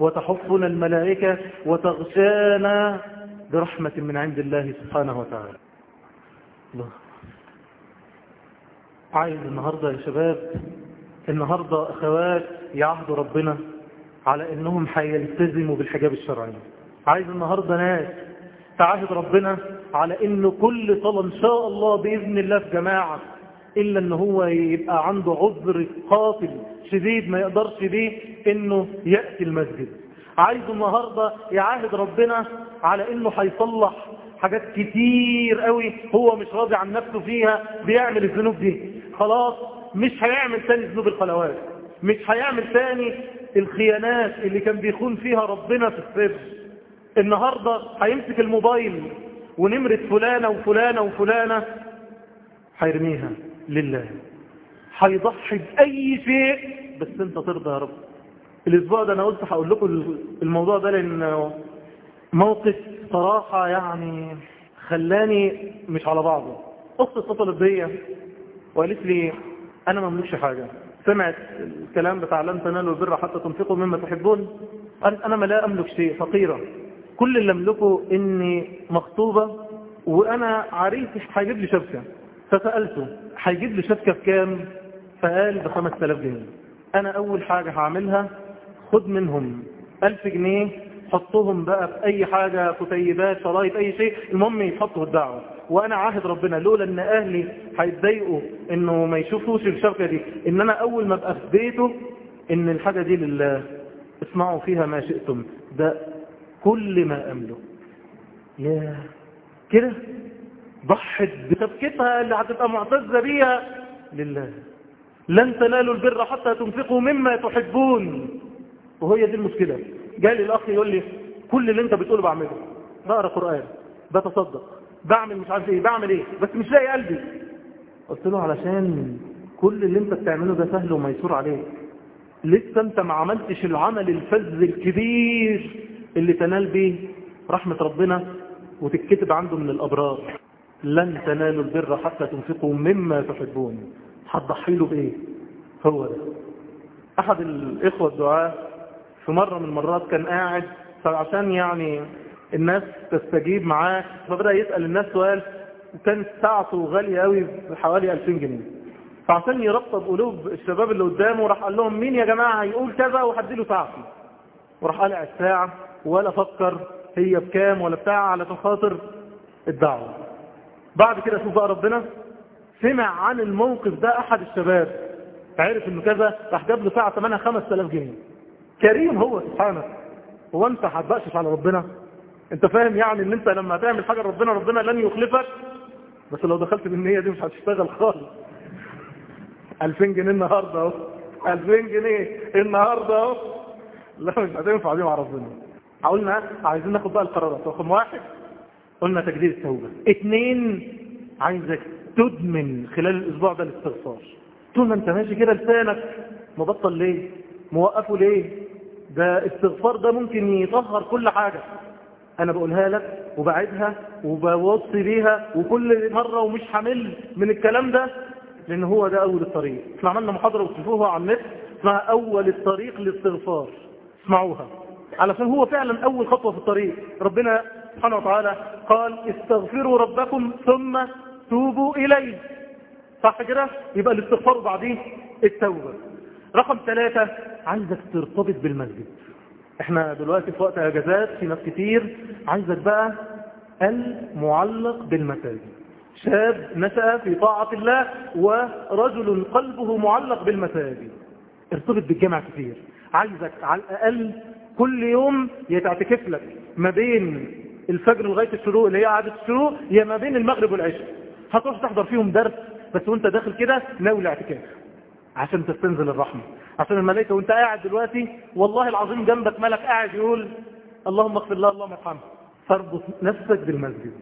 وتحفنا الملائكة وتغشانا برحمة من عند الله سبحانه وتعالى. الله عايز النهاردة يا شباب النهاردة أخوات يعهدوا ربنا على أنهم هيلتزموا بالحجاب الشرعي. عايز النهاردة ناس تعاهد ربنا على أنه كل صلاة إن شاء الله بإذن الله في جماعة إلا أنه هو يبقى عنده عذر قاتل شديد ما يقدرش بيه أنه يأتي المسجد. عايز النهاردة يعاهد ربنا على أنه هيصلح حاجات كتير قوي هو مش راضي عن نفسه فيها بيعمل الذنوب دي. خلاص مش هيعمل تاني ذنوب الخلوات. مش هيعمل تاني الخيانات اللي كان بيخون فيها ربنا في السر. النهاردة هيمسك الموبايل ونمرة فلانة وفلانة وفلانة هيرميها. لله هيضحي بأي شيء بس أنت ترضى يا رب. الأسبوع ده أنا قلت هقول لكم الموضوع ده لأن موقف صراحة يعني خلاني مش على بعضه. أختي اتصلت بيا وقالت لي أنا ما مملكش حاجة. سمعت الكلام بتاع لن تنالوا البر حتى تنفقوا مما تحبون. قالت أنا ما لا أملك شيء فقيرة. كل اللي أملكه إني مخطوبة وأنا عريسي هيجيب لي شبكة. فسألته هيجيب لي شبكة بكام؟ فقال ب 5000 جنيه. أنا أول حاجة هعملها خد منهم 1000 جنيه حطهم بقى في أي حاجة كتيبات شرايط أي شيء المهم يتحطوا الدعوة. وأنا عاهد ربنا لولا إن أهلي هيتضايقوا إنه ما يشوفوش الشبكة دي إن أنا أول ما أبقى في بيته إن الحاجة دي لله. اسمعوا فيها ما شئتم. ده كل ما أملك. يا كده؟ ضحت بشبكتها اللي هتبقى معتزة بيها. لله. لن تنالوا البر حتى تنفقوا مما تحبون. وهي دي المشكلة. جالي الأخ يقول لي كل اللي أنت بتقوله بعمله. بقرأ قرآن بتصدق بعمل مش عارف إيه بعمل إيه. بس مش لاقي قلبي. قلت له علشان كل اللي أنت بتعمله ده سهل وميسور عليك. لسه أنت ما عملتش العمل الفذ الكبير اللي تنال به رحمة ربنا وتتكتب عنده من الأبرار. لن تنالوا البر حتى تنفقوا مما تحبون. هتضحي له بإيه؟ هو ده. أحد الإخوة الدعاء في مرة من المرات كان قاعد عشان يعني الناس تستجيب معاه فبدأ يسأل الناس سؤال وكانت ساعته غالية قوي بحوالي 2000 جنيه. فعشان يرطب قلوب الشباب اللي قدامه راح قال لهم مين يا جماعة؟ هيقول كذا وهديله ساعته. وراح قلع الساعة ولا فكر هي بكام ولا بتاع علشان خاطر الدعوة. بعد كده شوف بقى ربنا سمع عن الموقف ده أحد الشباب عرف إنه كذا راح جاب له ساعة ثمنها 5000 جنيه. كريم هو سبحانه. هو أنت هتبقشش على ربنا؟ أنت فاهم يعني إن أنت لما هتعمل حاجة ربنا ربنا لن يخلفك؟ بس لو دخلت بالنية دي مش هتشتغل خالص. 2000 جنيه النهاردة أهو. 2000 جنيه النهاردة أهو. لا مش هتنفع دي مع ربنا. قلنا عايزين ناخد بقى القرارات رقم واحد. قلنا تجديد التوبة. اثنين عايزك تدمن خلال الأسبوع ده الاستغفار. طول ما انت ماشي كده لسانك مبطل ليه؟ موقفه ليه؟ ده الاستغفار ده ممكن يطهر كل حاجة. أنا بقولها لك وبعدها وبوصي بيها وكل مرة ومش حمل من الكلام ده لأن هو ده أول الطريق. إحنا عملنا محاضرة وتشوفوها على النت اسمها أول الطريق للاستغفار. اسمعوها. علشان هو فعلا أول خطوة في الطريق. ربنا سبحانه وتعالى قال استغفروا ربكم ثم توبوا إليه. صح كده؟ يبقى الاستغفار بعدين التوبة. رقم ثلاثة عايزك ترتبط بالمسجد. إحنا دلوقتي في وقت اجازات في ناس كتير. عايزك بقى المعلق بالمساجد. شاب نشأ في طاعة الله ورجل قلبه معلق بالمساجد. ارتبط بالجامع كتير. عايزك على الأقل كل يوم يتعتكف لك ما بين الفجر لغاية الشروق اللي هي عادة الشروق يا ما بين المغرب والعشاء. هتروح تحضر فيهم درس بس وانت داخل كده ناوي الاعتكاف. عشان تستنزل الرحمة. عشان الملائكة وانت قاعد دلوقتي والله العظيم جنبك ملك قاعد يقول اللهم اغفر الله اللهم ارحمه. فاربط نفسك بالمسجد.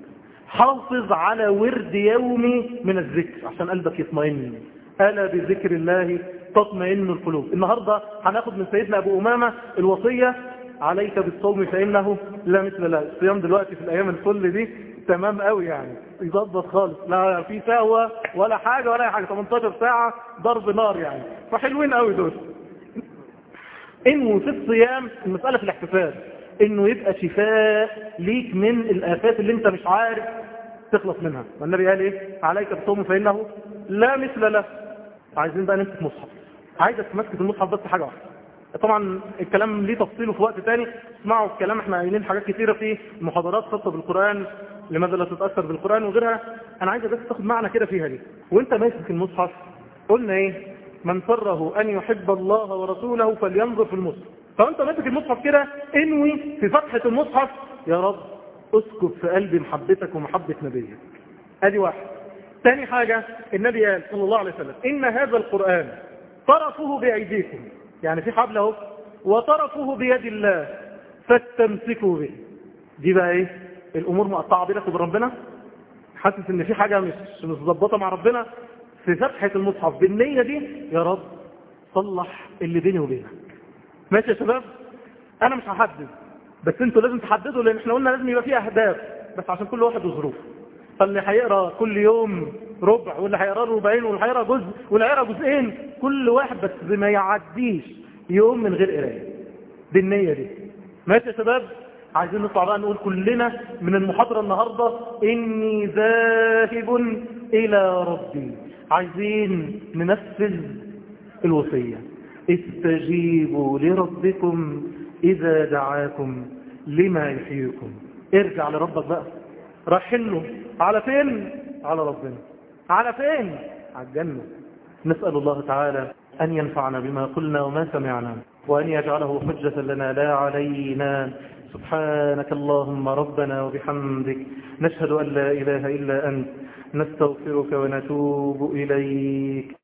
حافظ على ورد يومي من الذكر عشان قلبك يطمئن. ألا بذكر الله تطمئن القلوب. النهاردة هناخد من سيدنا أبو أمامة الوصية عليك بالصوم فإنه لا مثل لا. الصيام دلوقتي في الأيام الكل دي تمام قوي يعني. يظبط خالص. لا في سهوة ولا حاجة ولا حاجة. 18 ساعة ضرب نار يعني. فحلوين قوي دول. إنه في الصيام المسألة في الاحتفال. إنه يبقى شفاء ليك من الآفات اللي أنت مش عارف تخلص منها. والنبي قال إيه؟ عليك بالصوم فإنه لا مثل له. عايزين بقى نمسك مصحف. عايزك تمسك المصحف بس حاجة واحدة. طبعا الكلام ليه تفصيله في وقت تاني. اسمعوا الكلام إحنا قايلين حاجات كثيرة في محاضرات خاصة بالقرآن لماذا لا تتأثر بالقرآن وغيرها. أنا عايزك بس تاخد معنى كده فيها دي. وأنت ماسك المصحف قلنا إيه؟ من سره أن يحب الله ورسوله فلينظر في المصحف. فانت ماسك المصحف كده انوي في فتحة المصحف. يا رب اسكب في قلبي محبتك ومحبة نبيك. أدي واحد. تاني حاجة النبي قال صلى الله عليه وسلم إن هذا القرآن طرفه بأيديكم. يعني في حبل اهو وطرفه بيد الله فاستمسكوا به. دي بقى إيه؟ الأمور مقطعة بينك وبين ربنا. حاسس إن في حاجة مش متظبطة مع ربنا. في فتحة المصحف بالنية دي يا رب صلح اللي بيني وبينك. ماشي يا شباب؟ أنا مش هحدد بس أنتوا لازم تحددوا لأن إحنا قلنا لازم يبقى فيه أهداف بس عشان كل واحد وظروفه. فاللي هيقرأ كل يوم ربع واللي هيقرا ربعين واللي هيقرا جزء واللي هيقرا جزئين. كل واحد بس ما يعديش يوم من غير قراية. دي النية دي. ماشي يا شباب؟ عايزين نطلع بقى نقول كلنا من المحاضرة النهاردة إني ذاهب إلى ربي. عايزين ننفذ الوصية. استجيبوا لربكم إذا دعاكم لما يحييكم. ارجع لربك بقى. رايحين له على فين؟ على ربنا. على فين؟ على الجنة. نسأل الله تعالى أن ينفعنا بما قلنا وما سمعنا وأن يجعله حجة لنا لا علينا. سبحانك اللهم ربنا وبحمدك نشهد أن لا إله إلا أنت نستغفرك ونتوب إليك.